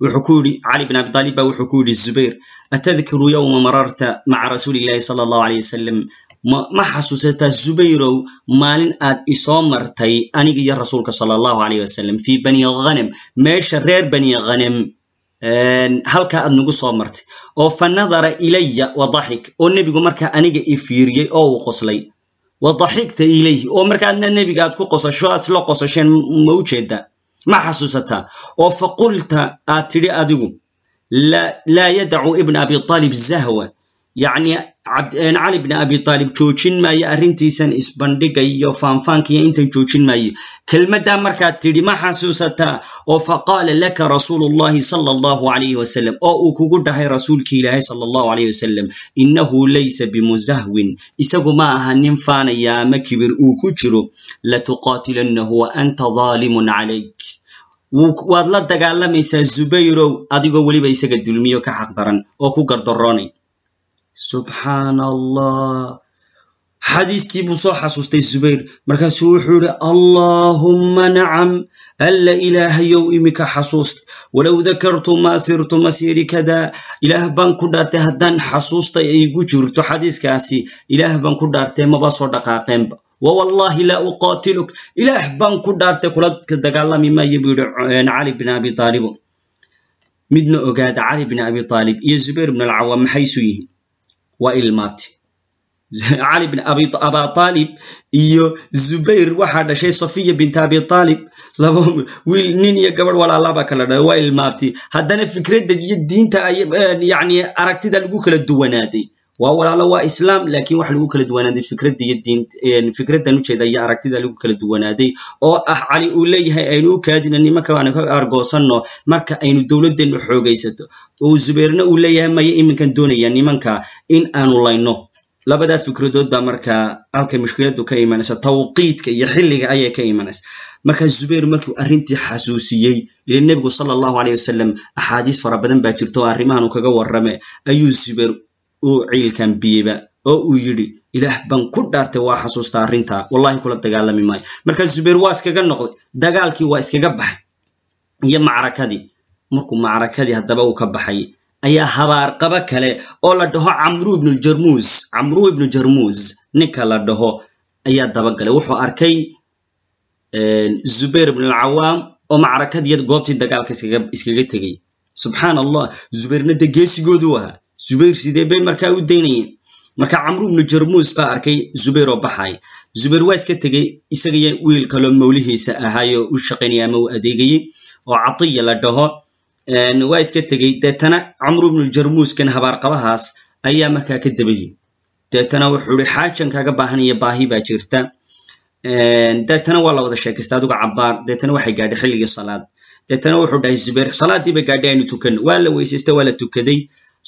wuxuu ku yidhi cali bn abi aalib ba wuxuu ku yidhi zubayr atadkuru yowma mararta maca rasuuli illahi sala allahu aleyh wasalam ma xasuusataa zubayrow maalin aad isoo martay aniga iyo rasuulka sala allahu aleyh wasalam fii bani ghanem meesha reer bani ghanem halkaa aad nagu soo martay oo fa nadara ilaya wa daxik oo nebigu markaa aniga i fiiriyey oo uu qoslay wa daxikta ilayh oo markaadna nebiga aad ku qosasho aad isla qosasheen ma u jeedaa ma xasuusataa oo fa qulta aad tidhi adigu laa yadacu ibna abi aalib zahwa yacni cali bni abi aalib joojin maayo arrintiisan isbandhiga iyo faanfaankiyo intan joojin maayo. Kelmaddaa markaad tidhi ma xasuusataa oo faqaala laka rasuulu llahi sala allahu alayhi wasalam oo uu kugu dhahay rasuulkii ilaahay sala allahu alayh wasalam innahu laysa bimuzahwin. Isagu ma aha nin faanaya ama kibir uu ku jiro. Latuqaatilannahu wa anta daalimun calayk. Waad la dagaalamaysaa zubayrow adigoo weliba isaga dulmiyo ka xaq daran oo ku gardaroonay subxaan allah xadiiskii buu soo xasuustay zubayr. Markaasuu wuxuu yihi allahumma nacam alla ilaahayow imika xasuusta walow dakartu maa sirtu masiiri kada. Ilaah baan ku dhaartay haddaan xasuusta igu jirto xadiiskaasi. Ilaah baan ku dhaartay maba soo dhaqaaqeenba wawallahi laa uqaatiluk. Ilaah baan ku dhaartay kula dagaalami maayo buu yihi cali bin abi aalibo midna ogaada cali bin abi aalib iyo zubayr bn alcawaam maxay isu yihiin waa ilmaabti cali bin aba aalib iyo zubayr waxaa dhashay safiya bint abi aalib laba wiil nin iyo gabadh walaalaba kala dha waa ilmaabti haddana fikradda iyo diinta yani aragtida lagu kala duwanaaday waa walaalo waa islaam laakiin waxa lagu kala duwanaaday fikradda iyo diin fikraddan ujeeda iyo aragtida lagu kala duwanaaday. Oo ah cali uu leeyahay aynu u kaadina nimanka aanu ka argoosanno marka aynu dowladdeenu xoogaysato oo zubayrna uu leeyahay maya iminkan doonaya nimanka in aanu layno. Labadaa fikradood baa markaa halkay mushkiladu ka imanaysa tawqiidka iyo xilliga ayay ka imanaysa. Marka zubayr markuu arrintii xasuusiyey ile sala allahu aleyh wasalam axaadiis fara badan baa jirta oo arrimahaanu kaga warrame ayuu zubayr uu ciilkan biyeyba oo uu yidhi ilaah baan ku dhaartay waa xasuustaa arrintaa. Wallahi kula dagaalami maayo. Marka zubayr waa iskaga noqday. Dagaalkii waa iskaga baxay. Iyo macrakadii. Markuu macrakadii haddaba uu ka baxay ayaa habaarqabo kale oo la dhaho camru ibnu jarmuus. Camru ibnu jarmuus ninka la dhaho ayaa dabagalay wuxuu arkay zubayr ibn alcawaam oo macrakadiiyo goobtii dagaalka iskaga tegay. Subxaan allah zubayrna de geesigoodu ahaa zubayr sidee bay markaa u daynayeen? Marka camru ibnu jarmuus baa arkay zubayr oo baxay. Zubayr waa iska tegey isagaiyo wiil kaloo mawlihiisa ahaayo u shaqaynaya ama u adeegayey oo catiya la dhaho. Waa iska tegey. Deetana camru ibnu jarmuuskan habaarqabahaas ayaa markaa ka dabayey deetana wuxuu ihi xaajan kaaga baahanaya baahi baa jirta. Deetana waa la wada sheekaystay adigo cabaar deetana waxay gaadhay xilligii salaad. Deetana wuxuu dhahay zubayr salaadii bay gaadhay aynu tukanno waa la weysaystay waa la tukaday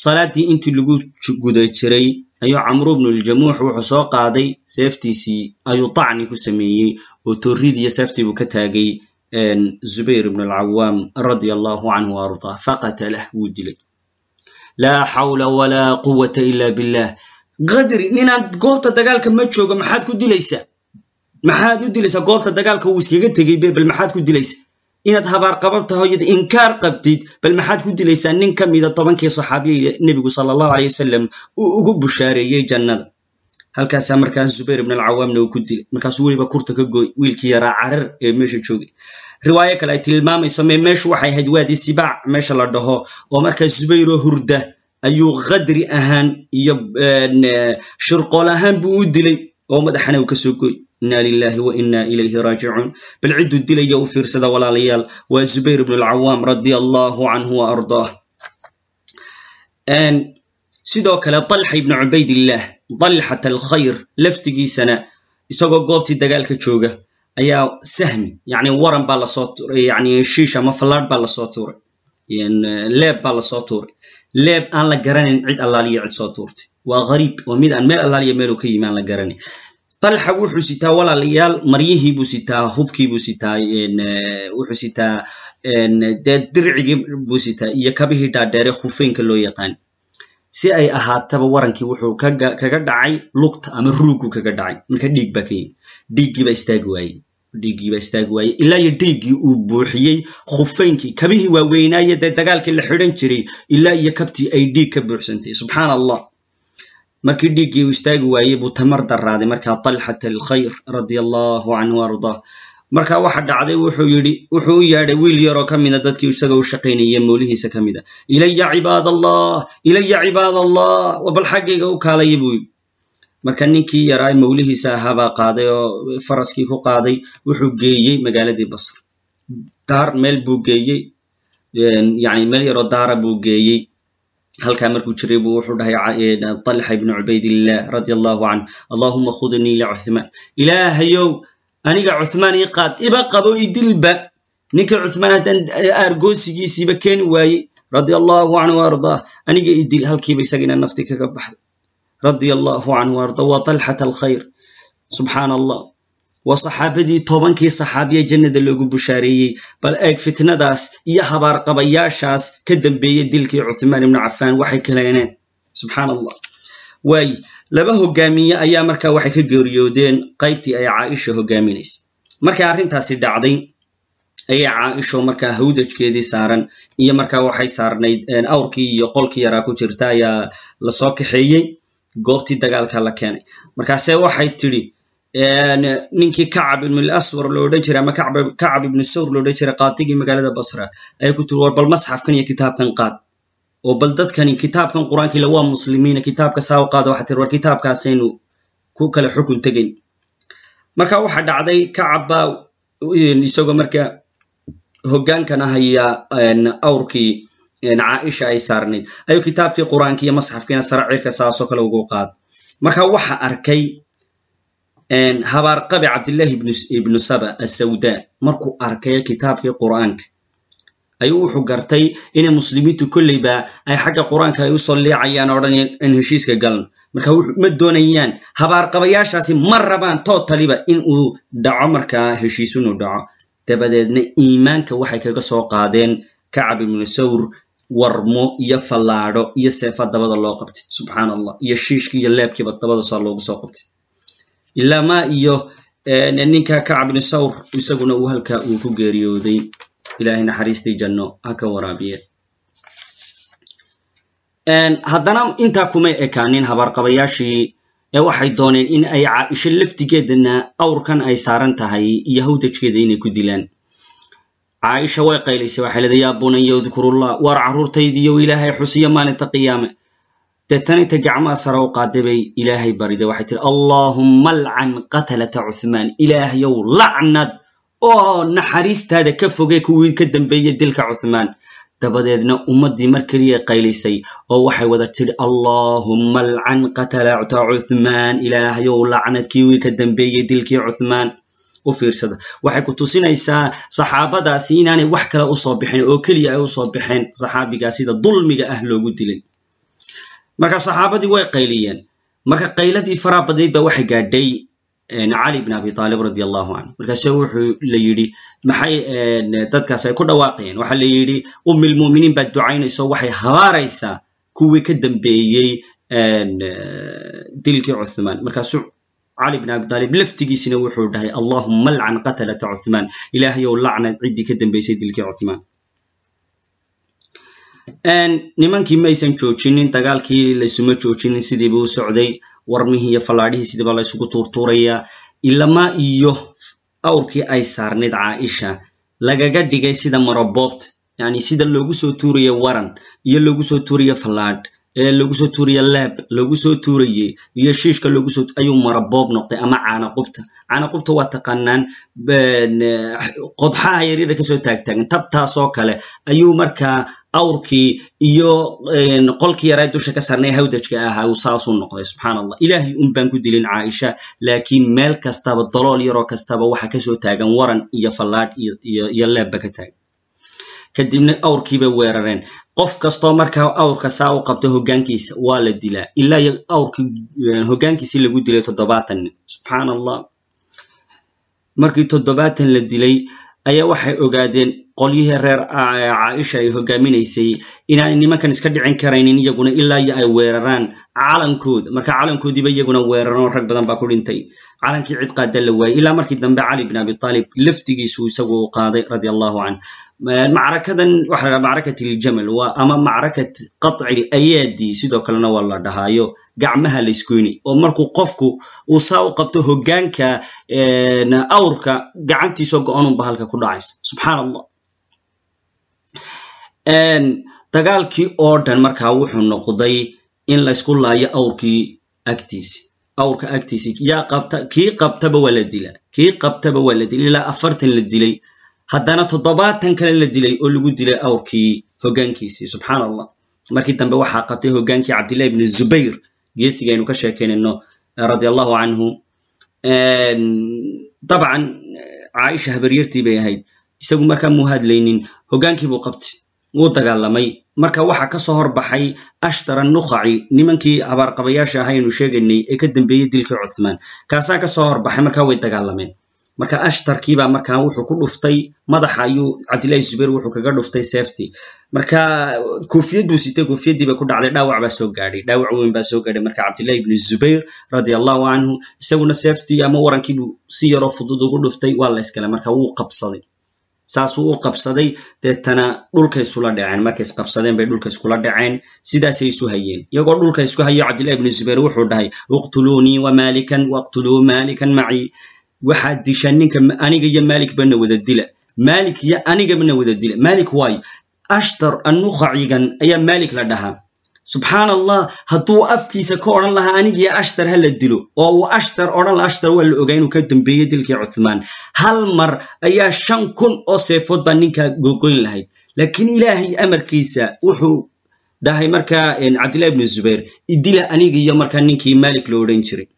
salaadii intii lagu guda jiray ayuu camru bnuljamuux wuxuu soo qaaday seeftiisii ayuu tacni ku sameeyey oo torridiiyo seeftiibuu ka taagay zubayr ibn alcawaam radia allahu canhu ardaa faqatalah wuu dilay. Laa xawla walaa quwata ila billah. Qadri ninaan goobta dagaalka ma joogo maxaad ku dilaysaa? Maxaad u dilaysaa goobta dagaalka wuu iskaga tegey be bal maxaad ku dilaysaa inaad habaar qabab taho iyada inkaar qabtid bal maxaad ku dilaysaa nin ka mida tobankii saxaabiya nebigu sala allahu aleyh wasalam uu ugu bushaareeyey jannada. Halkaasaa markaas zubayr ibn alcawaamna uu ku dilay. Markaasuu weliba kurta ka gooy wiilkii yaraa carar ee meesha joogay. Riwaayo kale ay tilmaamayso me meeshu waxay ahayd waadi sibaac meesha la dhaho oo markaa zubayroo hurda ayuu khadri ahaan iyo shirqool ahaan buu u dilay oo madaxana uu ka soo goy inna lilahi wa inna ilayhi raajicuun bal cidduu dilaya u fiirsada walaalayaal waa zubayr bnu alcawaam radia allahu canhu wa ardaah. Sidoo kale dalxa ibnu cubaydillah dalxat alkhayr laftigiisana isagoo goobtii dagaalka jooga ayaa sahmi yani waran baa la soo tuuray yani shiish ama fallaadh baa la soo tuuray leeb baa la soo tuuray leeb aan la garanayn cid allaaliya cid soo tuurtay. Waa hariib waa mid aan meel allaaliya meeluu ka yimi aan la garanayn dalxa wuxuu sitaa walaalayaal maryihii buu sitaa hubkii buu sitaa wuxuu sitaa dee dircigii buu sitaa iyo kabihii dhaadheere khufeynka loo yaqaan. Si ay ahaataba warankii wuxuu kaga dhacay lugta ama ruuggu kaga dhacay. Marka dhiig baa ka yimi dhiiggiibaa istaagi waayey dhiiggiibaa istaagi waayey ilaa iyo dhiiggii uu buuxiyey khufeynkii kabihii waaweynaaye dee dagaalkii la xidhan jiray ilaa iyo kabtii ay dhiig ka buuxsantay. Subxaan allah markii dhiiggii uu istaagi waayey buu tamar daraaday markaa talxat alkhayr radia allahu canhu ardaa marka waxa dhacday wuxuu yidhi wuxuu u yeedhay wiil yaroo ka mida dadkii isaga u shaqaynaya moolihiisa ka a ilaya cibaad allah ilaya cibaad allah bal xaggayga u kaalaya buu yidhi marka ninkii yaraa mawlihiisa ahaabaa qaaday oo faraskii ku qaaday wuxuu geeyey magaaladii basr daar meel buu geeyey yani meel yaroo daara buu geeyey. Halkaa markuu jiray buu wuxuu dhahay talxa ibnu cubaydillah radia allahu canh allahuma khudnii licuthmaan ilaahayow aniga cuthmaan ii qaad iba qabo idilba ninka cuthmaan haddaan aargoosigiisiiba keeni waayey radia allahu canhu ardaa aniga idil halkiiba isagiina nafti kaga baxday radia allahu canhu arda waa talxat alkhayr. Subxaan allah waa saxaabadii tobankii saxaabiya jannada loogu bushaareeyey bal eeg fitnadaas iyo habaarqabayaashaas ka dambeeyey dilkii cuthmaan ibnu cafaan waxay kaleeneen subxaan allah waaye laba hogaamiye ayaa markaa waxay ka geeriyoodeen qaybtii ay caaisha hogaaminaysa markay arrintaasi dhacday ayay caaisho markaa hawdajkeedii saaran iyo markaa waxay saarnayd awrkii iyo qolkii yaraa ku jirta ayaa la soo kaxeeyey goobtii dagaalka la keenay. Markaase waxay tidhi ninkii kacab ibnulaswar lo odhan jiray ama kacab ibnu sawr lo odhan jiray qaadigii magaalada basra ayay ku tiri war bal masxafkan iyo kitaabkan qaad oo bal dadkani kitaabkan qur'aankiila waa muslimiina kitaabka saa u qaada waxaa tiri war kitaabkaasaynu ku kala xukun tegayn marka waxa dhacday kacab baa isagoo marka hogaankana haya awrkii caaisha ay saarnayd ayuu kitaabkii qur'aanki iyo masxafkiina sara cirka saasoo kale ugu qaada marka waxa arkay habaarqabi cabdillahi ibnu saba asawda markuu arkay kitaabkii qur'aanka ayuu wuxuu gartay inay muslimiintu kolleyba ay xagga qur'aanka ay u soo liicayaan odhan in heshiiska galno. Marka ma doonayaan habaarqabayaashaasi ma rabaan tootaliba in uu dhaco markaa heshiis inuu dhaco. Dabadeedna iimaanka waxay kaga soo qaadeen kacab ibnu sawr warmo iyo fallaadho iyo seefa dabada loo qabtay subxaan allah iyo shiishkii iyo leebkiiba dabada saa loogu soo qabtay. Ilaa ma iyo ninka kacab ibnu sawr isaguna uu halkaa uu ku geeriyooday ilahay naxariistii janno ha ka waraabiye. Haddana intaa kumay ekaanin habaarqabayaashii ee waxay dooneen in ay caaisho laftigeedana awrkan ay saaran tahay iyo hawdajkeeda inay ku dilaan caaisha way qaylaysay waxay leeday yaa bunaya udkurullah waar carruurtaydiiyo ilaahay xusiya maalinta qiyaame. Deetana inta gacmaha sare u qaaday bay ilaahay bariday waxay tihi allaahumma alcan qatalata cuthmaan ilaahayow lacnad oo naxariistaada ka foge kuwii ka dambeeyey dilka cuthmaan. Dabadeedna ummaddii mar keliya qaylisay oo waxay wada tidhi allaahumma alcan qatalata cuthmaan ilaahayow lacnad kiwii ka dambeeyey dilkii cuthmaan u fiirsada. Waxay ku tusinaysaa saxaabadaasi inaanay wax kale u soo bixin oo keliya ay u soo baxeen saxaabigaa sida dulmiga ah loogu dilay. Marka saxaabadii way qayliyeen. Marka qayladii faraa badnayd ba waxay gaadhay cali bn abi aalib radi allahu canhu markaasu wuxuu la yidhi maxay dadkaas ay ku dhawaaqayeen waxaa la yidhi umilmuminiin baad ducaynayso waxay habaaraysaa kuwii ka dambeeyey dilkii cuthmaan. Markaasu cali bn abi aalib laftigiisina wuxuu dhahay allahuma alcan qatalata cuthmaan ilaahayow lacnad ciddii ka dambeysay dilkii cuthmaan nimankii maysan joojinin dagaalkii laysuma joojinin sidiiba u socday warmihii iyo fallaadhihii sidiiba la ysugu tuurtuurayaa ilama iyo awrkii ay saarnayd caaisha lagaga dhigay sida maroboobta yani sida loogu soo tuurayo waran iyo loogu soo tuurayo fallaadh ee lagu soo tuuraya laab lagu soo tuurayey iyo shiishka lagu soo ayuu maraboob noqday ama caanaqubta caanaqubta waa taqaanaan qodxaha yaryara ka soo taagtaagan tabtaasoo kale ayuu markaa awrkii iyo qolkii yaraa dusha ka saarnay hawdajka ahaa uu saasuu noqday subxaan allah ilaahay un baan ku dilin caaisha laakiin meel kastaba dalool yaroo kastaba waxa ka soo taagan waran iyo fallaadh iyo leebba ka taagan kadibna awrkiibay weerareen. Qof kastoo markaa awrka saa u qabta hoggaankiisa waa la dilaa. Ilaa awrkii hoggaankiisii lagu dilay toddobaatan. Nin subxaan allah markii toddobaatan la dilay ayaa waxay ogaadeen qolyihii reer caaisha ay hogaaminaysay inaanay nimankan iska dhicin karaynin iyaguna ilaa iyo ay weeraraan calankooda marka calankoodiiba iyaguna weeraraan rag badan baa ku dhintay. Calankii cid qaada la waayey ilaa markii dambe cali bin abi talib laftigiisu isagu qaaday radi allahu canh macrakadan waxa la macrakat iljamal waa ama macrakat qaطci ayaadi sidoo kalena waa la dhahaayo. Gacmaha la isgoynay oo markuu qofku uu saa u qabto hoggaanka awrka gacantiisoo go-anunba halka ku dhacaysa. Subxaan allah dagaalkii oo dhan markaa wuxuu noqday in laysku laayo awrkii agtiisi awrka agtiisi yaa qabta kii qabtaba waa la dilaa. Kii qabtaba waa la dilay ilaa afartan la dilay. Haddana toddobaatan kale la dilay oo lagu dilay awrkii hoggaankiisii. Subxaan allah markii dambe waxaa qabtay hoggaankii cabdillahi ibni zubayr. Geesiga aynu ka sheekeynayno radi allahu canhu dabcan caaisha habaryartii bay ahayd. Isagu markaa muu hadlaynin hoggaankii buu qabtay wuu dagaalamay. Marka waxaa ka soo horbaxay ashtara nukhaci nimankii abaarqabayaasha ahay aynu sheegaynay ee ka dambeeyey dilkii cuthmaan kaasaa ka soo horbaxay markaa way dagaalameen. Marka ashtarkiibaa markaa wuxuu ku dhuftay madaxa ayuu cabdillahi zubayr wuxuu kaga dhuftay sefty marka koofiyad buu sitay koofiyadii bay ku dhacday dhaawac baa soo gaadhay dhaawac weyn baa soo gaadhay. Marka cabdillahi ibni zubayr radi allahu canhu isaguna sefty ama warankiibuu si yaroo fudud ugu dhuftay waa la yskale marka wuu qabsaday saasuu u qabsaday deetana dhulka isula dhaceen. Markay isqabsadeen bay dhulka iskula dhaceen. Sidaasay isu hayeen. Iyagoo dhulka isku hayo cabdillahi ibni zubayr wuxuu dhahay iqtuluunii wa maalikan waqtuluu maalikan macii waxaad dishaan ninka aniga iyo malik bana wada dila. Malik iyo anigabana wada dila. Malik waayo ashtar annukhacigan ayaa malik la dhahaa subxaan allah hadduu afkiisa ka odhan lahaa anigiyo ashtar ha la dilo. Oo uu ashtar odhan laha ashtar waa la ogaa inuu ka dambeeyey dilkii cuthmaan. Hal mar ayaa shan kun oo seefood baa ninkaa gogoyn lahayd. Laakiin ilaahay amarkiisa wuxuu dhahay markaa cabdillahi ibni zubayr idila aniga markaa ninkii malik lo odhan jiray.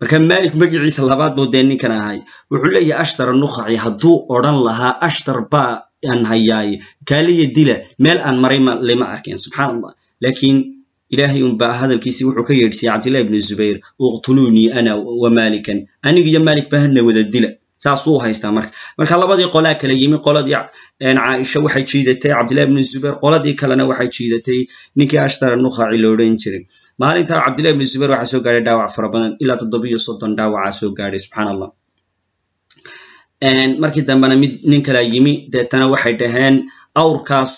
Marka malik magiciisa labaad buu dee ninkan ahay. Wuxuu leeyahay ashtar annukhaci hadduu odhan lahaa ashtar baa aan hayaaye kaaliya dila meel aan maray lama arkeen. Subxaan allah laakiin ilaahay unbaa hadalkiisii wuxuu ka yeedhsiyey cabdillahi ibni zubayr uqtuluunii ana wa malikan. Aniga iyo malik ba hana wada dila. Saasuu haystaa marka. Marka labadii qolaa kala yimi qoladii caaisha waxay jiidatay cabdillahi ibni zubayr qoladii kalena waxay jiidatay ninkii ashtara nukhaci lo odhan jiray. Maalintaa cabdillahi ibni zubayr waxaa soo gaadhay dhaawac fara badan ilaa toddobiyo soddon dhaawacaa soo gaadhay subxaan allah markii dambena mid nin kalaa yimi deetana waxay dhaheen awrkaas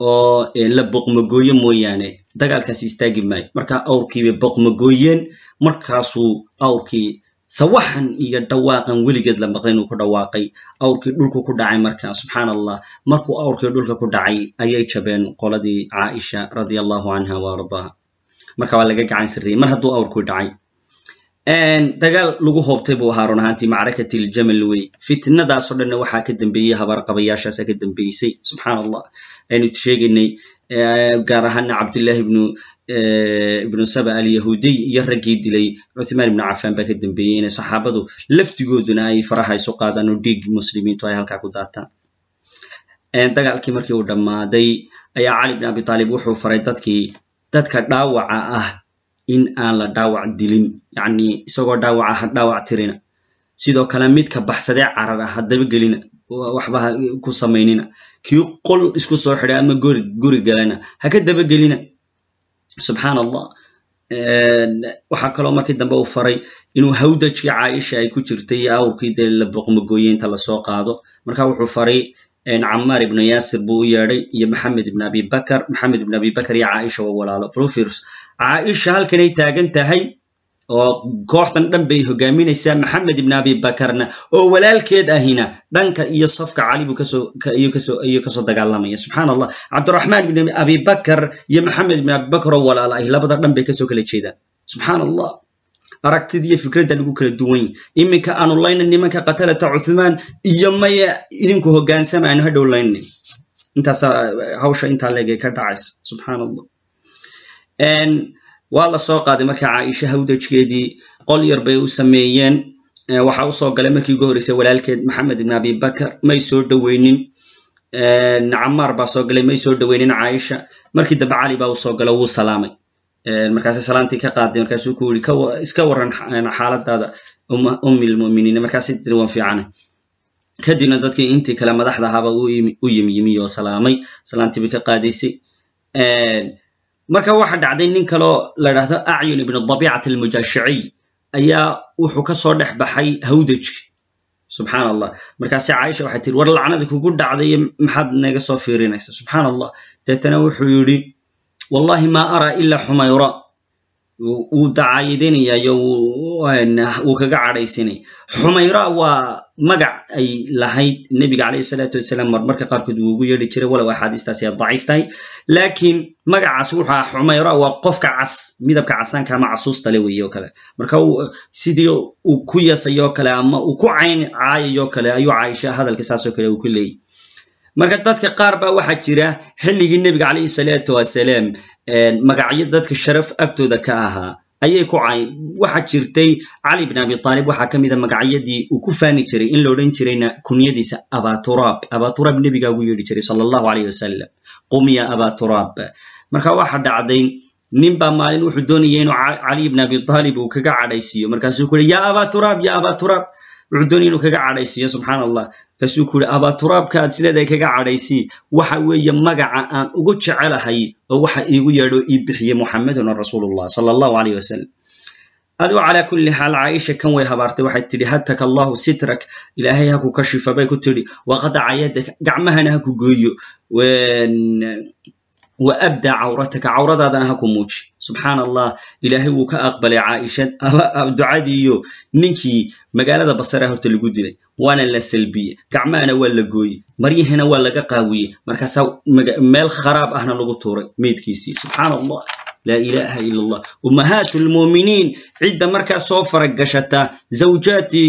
oo la boqmagooye mooyaane. Dagaalkaasi istaagi maayo. Marka awrkiibay boqmagooyeen markaasuu awrkii sawaxan iyo dhawaaqan weligeed la maqlay inuu ku dhawaaqay. Awrkii dhulku ku dhacay marka subxaan allah markuu awrkii dhulka ku dhacay ayay jabeen qoladii caaisha radia allahu canha wa ardaaha marka waa laga gacan sarreeyey mar hadduu awrkii dhacay dagaal lagu hoobtay buu ahaa run ahaantii macrakat iljamal wey. Fitnadaasoo dhanna waxaa ka dambeeyey habaarqabayaashaasa ka dambeysay. Subxaan allah aynu sheegaynay gaar ahaana cabdillahi ibnu ibnu saba alyahuudiy iyo raggii dilay. Cuthmaan ibnu cafaan baa ka dambeeyey inay saxaabadu laftigooduna ay faraha qaadaan oo dhiig muslimiintu ay halkaa ku daataan. Dagaalkii markii uu dhammaaday ayaa cali bin abi taalib wuxuu faray dadkii dadka dhaawaca ah in aan la dhaawac dilin yacni isagoo dhaawaca ha dhaawac tirina. Sidoo kale midka baxsadee carar ah haddaba gelina waxba ku samaynina. Kii qol isku soo xidhay ama guri guri galana ha ka dabagelina subxaan allah waxaa kaloo markii dambe uu faray inuu hawdajkii caaisha ay ku jirtay iyo awrkii dee la boqmagooye inta la soo qaado. Marka wuxuu faray camaar ibnu yaasir buu u yeedhay iyo maxamed ibn abi bakar. Maxamed ibn abi bakar iyo caaisha waa walaalo. Profirs caaisha halkanay taagan tahay oo kooxdan dhan bay hogaaminaysaa maxamed ibn abi bakarna oo walaalkeed ahina dhanka iyo safka cali buu ka soo dagaalamaya. Subxaan allah cabdiraxmaan ibn abi bakar iyo maxamed ibn abi bakar oo walaal ahi labada dhan bay ka soo kala jeedaan subxaan allah aragtida iyo fikradda lagu kala duwan iminka aanu layna nimanka qatalata cuthmaan iyo maya idinku hogaansama aanu hadhow laynay intaasa hawsha intaa leegay ka dhacaysa. Subxaan allah waa la soo qaaday marka caaisha hawdajkeedii qol yar bay u sameeyeen waxa u soo galay markii ugu horreysay walaalkeed maxamed ibn abi bakar may soo dhoweynin camaar baa soo galay may soo dhoweynin caaisha markii dambe cali baa u soo gala wuu salaamay markaasay salaantii ka qaaday markaasuu ku yiri iska waran xaaladaada ummi lmuminiin markaasay tiri waan fiicana kadibna dadkii intii kale madaxda ahaaba u yimi salaamay salaantii bay ka qaadaysay marka waxa dhacday nin kaloo la dhahdo acyun ibn dabiicat almujaashiciy ayaa wuxuu ka soo dhex baxay hawdajki subxaan allah markaase caaisha waxay tiri war lacnadii kugu dhacday maxaad naga soo fiirinaysa subxaan allah deetana wuxuu yidhi wallahi ma araa ila xumayra wuu dacaayadeynayayo wuu kaga cadhaysinaya xumayra waa magac ay lahayd nebiga calayhi salaatu wasalaam marmarka qaarkood wuu ugu yeedhi jiray walow axaadiistaasi ay daciif tahay. Laakiin magacaas wuxuu aha xumayra waa qofka cas midabka casaanka ama casuusta le weeye o kale. Marka sidii uu ku yasayoo kale ama uu ku cayn caayayoo kale ayuu caaisha hadalka saasoo kale uu ku leeyahy marka dadka qaar baa waxaa jira xilligii nebiga calayhi salaatu wasalaam magacyo dadka sharaf agtooda ka ahaa ayay ku cayn. Waxaa jirtay cali bin abi taalib waxaa ka mida magacyadii uu ku faani jiray in la odhan jirayna kunyadiisa abaturaab abaturaab nebigaa ugu jiray sala allahu alayh wasalam qumya abaturaab marka waxa dhacday nin baa maalin wuxuu doonaya inuu cali ibn abi taalib uu kaga cadhaysiiyo. Markaasuu ku yiri ya abaturaab ya abaturaab wuxuu inuu kaga cadhaysiiyo subxaan allah markaasuu ku yiri abaturaabka aad sileedahay kaga cadhaysii waxa weeye magaca aan ugu jecelahay oo waxa iigu yeedho ii bixiyey muxamedun rasuulullah sala allahu alayh wasalam adigo calaa kulli xaal caaisha kan way habaartay waxay tidhi hataka allahu sitrak. Ilaahay haku kashifa bay ku tidhi waqadaca yadaka gacmahana haku gooyo wa abdaa cawrataka. Cawradaadana ha ku muuji. Subxaan allah ilaahay wuu ka aqbalay caaisha. Ducadiiyo ninkii magaalada basara horta lagu dilay waana la salbiyey. Gacmahana waa la gooyey maryahana waa laga qaawiyey. Markaasaa meel kharaab ahna lagu tuuray meydkiisii. Subxaan allah laa ilaha ila allah ummahaat lmuuminiin cidda markaa soo faragashata zawjaatii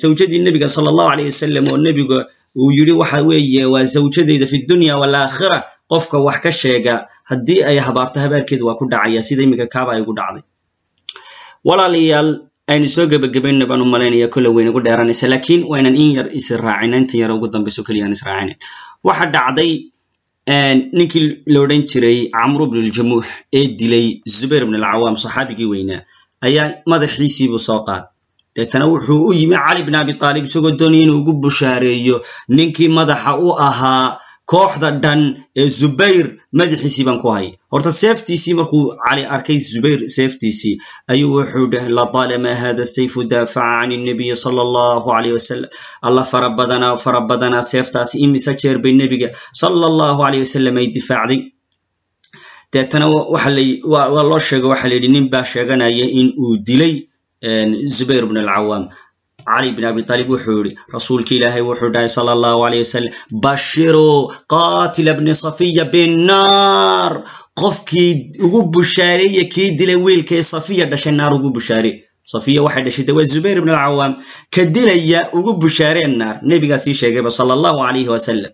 zawjadii nebiga sala allahu alayh wasalam oo nebiga uu yidhi waxa weeye waa zawjadayda fi dunya walaakhira qofka wax ka sheega haddii ay habaarto habaarkeedu waa ku dhacaya sida iminka kaaba ay ugu dhacday. Walaalayaal aynu soo gebagabayna baan u malaynaya kolle wayna gu dheeranaysa laakiin waynan in yar is intan yar ugu dambayso keliyaan israacinin waxa dhacday ninkii la odhan jiray camru bn ljamuux ee dilay zubayr bn alcawaam saxaabigii weynaa ayaa madaxiisiibuu soo qaad. Deetana wuxuu u yimi cali bn abi taalib isagoo doonaya inuu ugu bushaareeyo ninkii madaxa u ahaa kooxda dhan ee zubayr madaxiisii baan ku hay horta seeftiisii markuu cali arkay zubayr seeftiisii ayuu wuxuu dhahay latalama hada sayfu daafaca can nabiyi sala allahu alayh wasalam allah fara badanaa fara badanaa seeftaasi imise jeer bay nebiga sala allahu alayh wasalam ay difaacday. Deetana waa loo sheego waxa la yidhi nin baa sheeganaya in uu dilay zubayr bn alcawaam cali bn abi taalib wuxuu yihi rasuulki ilaahay wuxuu dhahay sala allahu alayh wasalam bashiruu qaatila bni safiya binnaar qofkii ugu bushaareeye kii dilay wiilkay safiya dhashay naar ugu bushaare safiya waxay dhashay de waa zubayr bn alcawaam ka dilaya ugu bushaareen naar? Nebigaa sii sheegayba sala allahu alayhi wasalam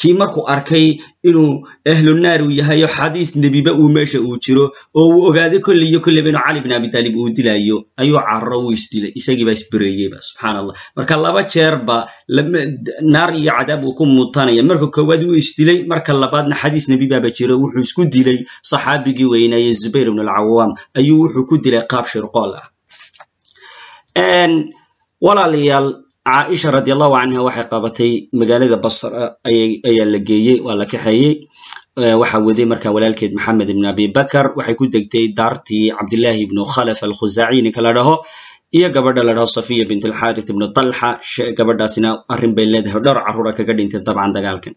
kii markuu arkay inuu ahlu naar uu yahayo xadiis nebiba uu meesha uu jiro oo uu ogaaday kolley iyo kolleyba inuu cali bin abi taalib uu dilayo ayuu carro wuu isdilay isagiibaa isbereeyeyba subxaan allah marka laba jeerba naar iyo cadaab uu ku mutanaya. Marka koowaad wuu isdilay marka labaadna xadiis nebibaaba jiro wuxuu isku dilay saxaabigii weynaaye zubayr ibn alcawaam ayuu wuxuu ku dilay qaab shirqool ah. Walaalayaal caaisha radi allahu canha waxay qabatay magaalada basra ayaa la geeyey waa la kaxeeyey waxa waday marka walaalkeed maxamed ibn abi bakar. Waxay ku degtay daartii cabdillahi ibnu khalaf alkhuzaaci ninka la dhaho iyo gabadha la dhaho safiya bint alxarith ibnu talxa gabadhaasina arrin bay leedahay dhowr carruura kaga dhintay dabcan dagaalkan.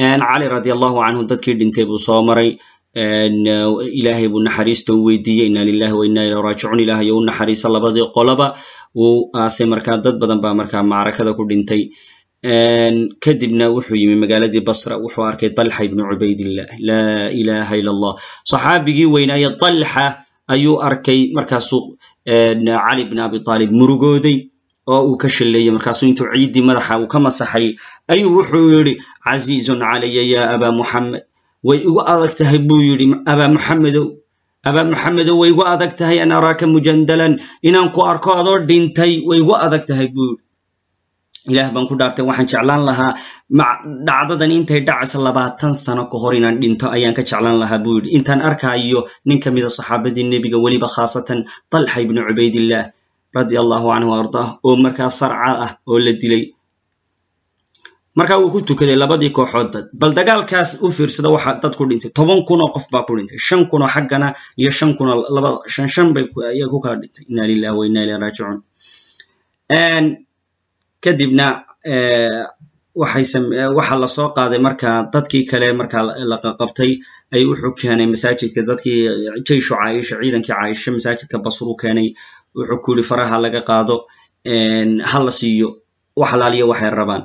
Cali radi allahu canhu dadkii dhintay buu soo maray ilaahay buu naxariista u weydiiyey inna lilahi wa inna ilah raajicuun. U naxariisa labadii qolaba uu aasay markaa dad badan baa markaa macrakada ku dhintay. Kadibna wuxuu yimi magaaladii basra wuxuu arkay talxa ibnu cubaydillah laa ilaha ila allah saxaabigii weynaaye talxa ayuu arkay markaasuu cali bn abi aalib murugooday oo uu ka shaleeyey markaasuu intuu ciiddii madaxa uu ka masaxay ayuu wuxuu yidhi casiizun calaya ya aba muxamed way igu adag tahay buu yidhi abaa muxamedow abaa muxamedow way igu adag tahay an araaka mujandalan inaan ku arko adoo dhintay way igu adag tahay buu yidhi. Ilaah baan ku dhaartay waxaan jeclaan lahaa dhacdadan intay dhacayso labaatan sano ka hor inaan dhinto ayaan ka jeclaan lahaa buu yidhi. Intaan arkaayo nin ka mida saxaabadii nebiga weliba khaasatan talxa ibnu cubaydillah radia allahu canhu ardaah oo markaa sarca ah oo la dilay markaa wuu ku tukaday labadii kooxood dad bal dagaalkaas u fiirsada waxa dad ku dhintay. Toban kun oo qof baa ku dhintay. Shan kun oo xaggana iyo shan kun oo laba shan shan bay ayaa ku kala dhintay. Inna lillahi wa inna raajicuun. Kadibna waxaa la soo qaaday marka dadkii kale markaa la qaqabtay ay wuxuu keenay masaajidka. Dadkii jayshu caaisha ciidankii caaisha masaajidka basru keenay. Wuxuu ku yidhi faraha laga qaado ha la siiyo wax alaaliyo waxay rabaan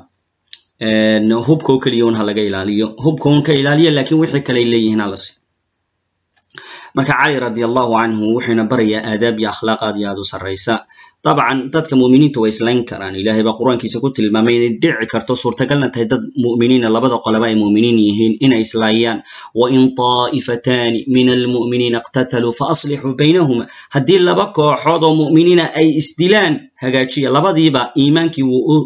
hubka oo keliya un ha laga ilaaliyo. Hubka un ka ilaaliya laakiin wixii kale ay leeyihiin ha la siiyo marka cali radi allahu canhu wuxuuna barayaa aadaab iyo akhlaaq iyo aad u sarraysa. Dabcan dadka mu'miniinta way islayn karaan. Ilahay baa qur'aankiisa ku tilmaamay inay dhici karto suurtagalna tahay dad mu'miniina labada qolaba ay mu'miniin yihiin inay islaayaan. Wain taa'ifataani min almu'miniina iqtataluu faaslixuu baynahuma. Haddii laba kooxood oo mu'miniina ay isdilaan hagaajiya. Labadiiba iimaankii wuu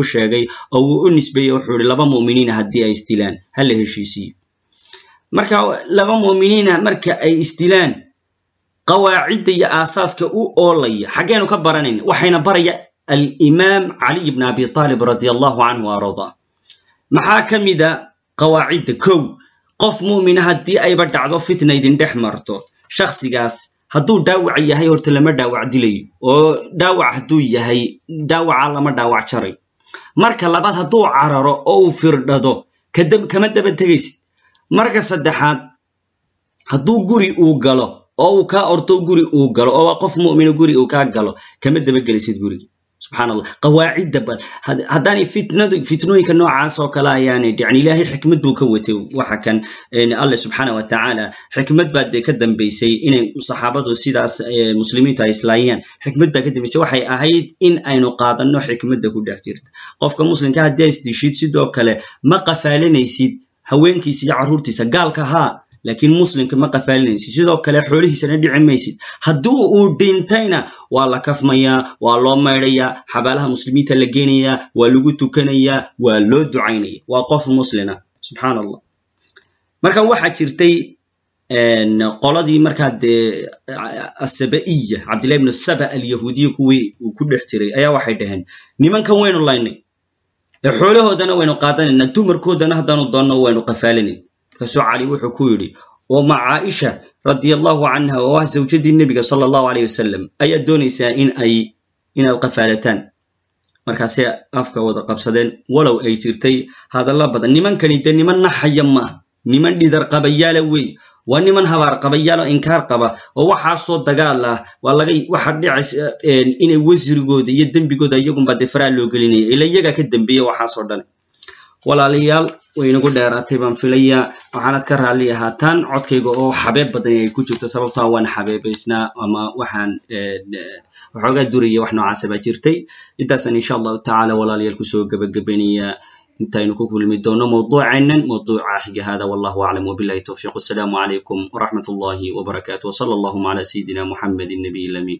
u sheegay oo wuu u nisbeeyey. Wuxuu ihi laba mu'miniina haddii ay isdilaan ha la heshiisiyo marka laba mu'miniina marka ay isdilaan qawaacidda iyo aasaaska u oolaya xaggeenu ka baranayna waxayna baraya alimaam caliy bn abi aalib radi allahu canhu arda. Maxaa ka mida qawaacidda kow? Qof mu'mina haddii ayba dhacdo fitna idin dhex marto shakhsigaas hadduu dhaawac yahay horta lama dhaawac dilayo oo dhaawac hadduu yahay dhaawaca lama dhaawac jaray. Marka labaad hadduu cararo oo uu firdhado kama daba tegaysid marka saddexaad hadduu guri uu galo oo uu kaa orto guri uu galo oo waa qof mu'mina guri uu kaa galo kama dabagelisid guriga subxaan allah qawaacidda haddaanay fitnadu fitnooyinka noocaas oo kale ayaanay dhicin ilaahay xikmad buu ka watay waxa kan alle subxaana wa xikmad baa dee ka dambaysay inay saxaabadu sidaas muslimiintu ay islaayaan xikmad baa ka dambaysay waxay ahayd in aynu qaadanno xikmadda ku dhex jirta. Qofka muslimka haddii ay isdishid sidoo kale ma qafaalinaysid haweenkiisa iyo carruurtiisa gaalka haa laakiin muslimka ma qafaalinaysid sidoo kale xoolihiisana dhici maysid. Haddii uu dhintayna waa la kafmayaa waa loo maydhayaa xabaalaha muslimiinta la geenayaa waa lagu tukanayaa waa loo ducaynaya. Waa qof muslina subxaan allah marka waxaa jirtay qoladii markaa dee asaba'iya cabdillahi ibnu saba alyahuudiya kuwii uu ku dhex jiray ayaa waxay dhaheen nimankan waynu laynay xoolahoodana waynu qaadanayna dumarkoodana haddaanu doonno waynu qafaalinayn markaasuu cali wuxuu ku yidhi oo ma caaisha radia allahu canha oo ah zawjadii nebiga sala allahu aleyh wasalam ayaad doonaysaa in ay inaad qafaalataan. Markaasay afka wada qabsadeen walow ay jirtay hadalla badan. Nimankani dee niman naxaya maaha niman dhidar qabayaala wey waa niman habaar qabayaalo inkaar qaba oo waxaasoo dagaal ah waxa dhicaysa inay wasrigooda iyo dembigooda iyagunba dee faraa loo gelinaya ila iyagaa ka dembeeya waxaasoo dhan. Walaalayaal waynagu dheeraatay baan filayaa. Waxaanad ka raalli ahaataan codkayga oo xabeeb badan ay ku jirto. Sababtaa waan xabeebaysnaa ama waxaan waxoogaa duraya wax noocaasa baa jirtay. Intaasaan insha allahu tacaala walaalayaal ku soo gebagabaynayaa intaynu ku kulmi doono mawduuceennan. Mawduuca xiga hada wallahu aclam wabillahi towfiiq wasalaamu calaykum waraxmat ullahi wbarakaatu wsala allahuma cala sayidina muxamedi nabiy lamin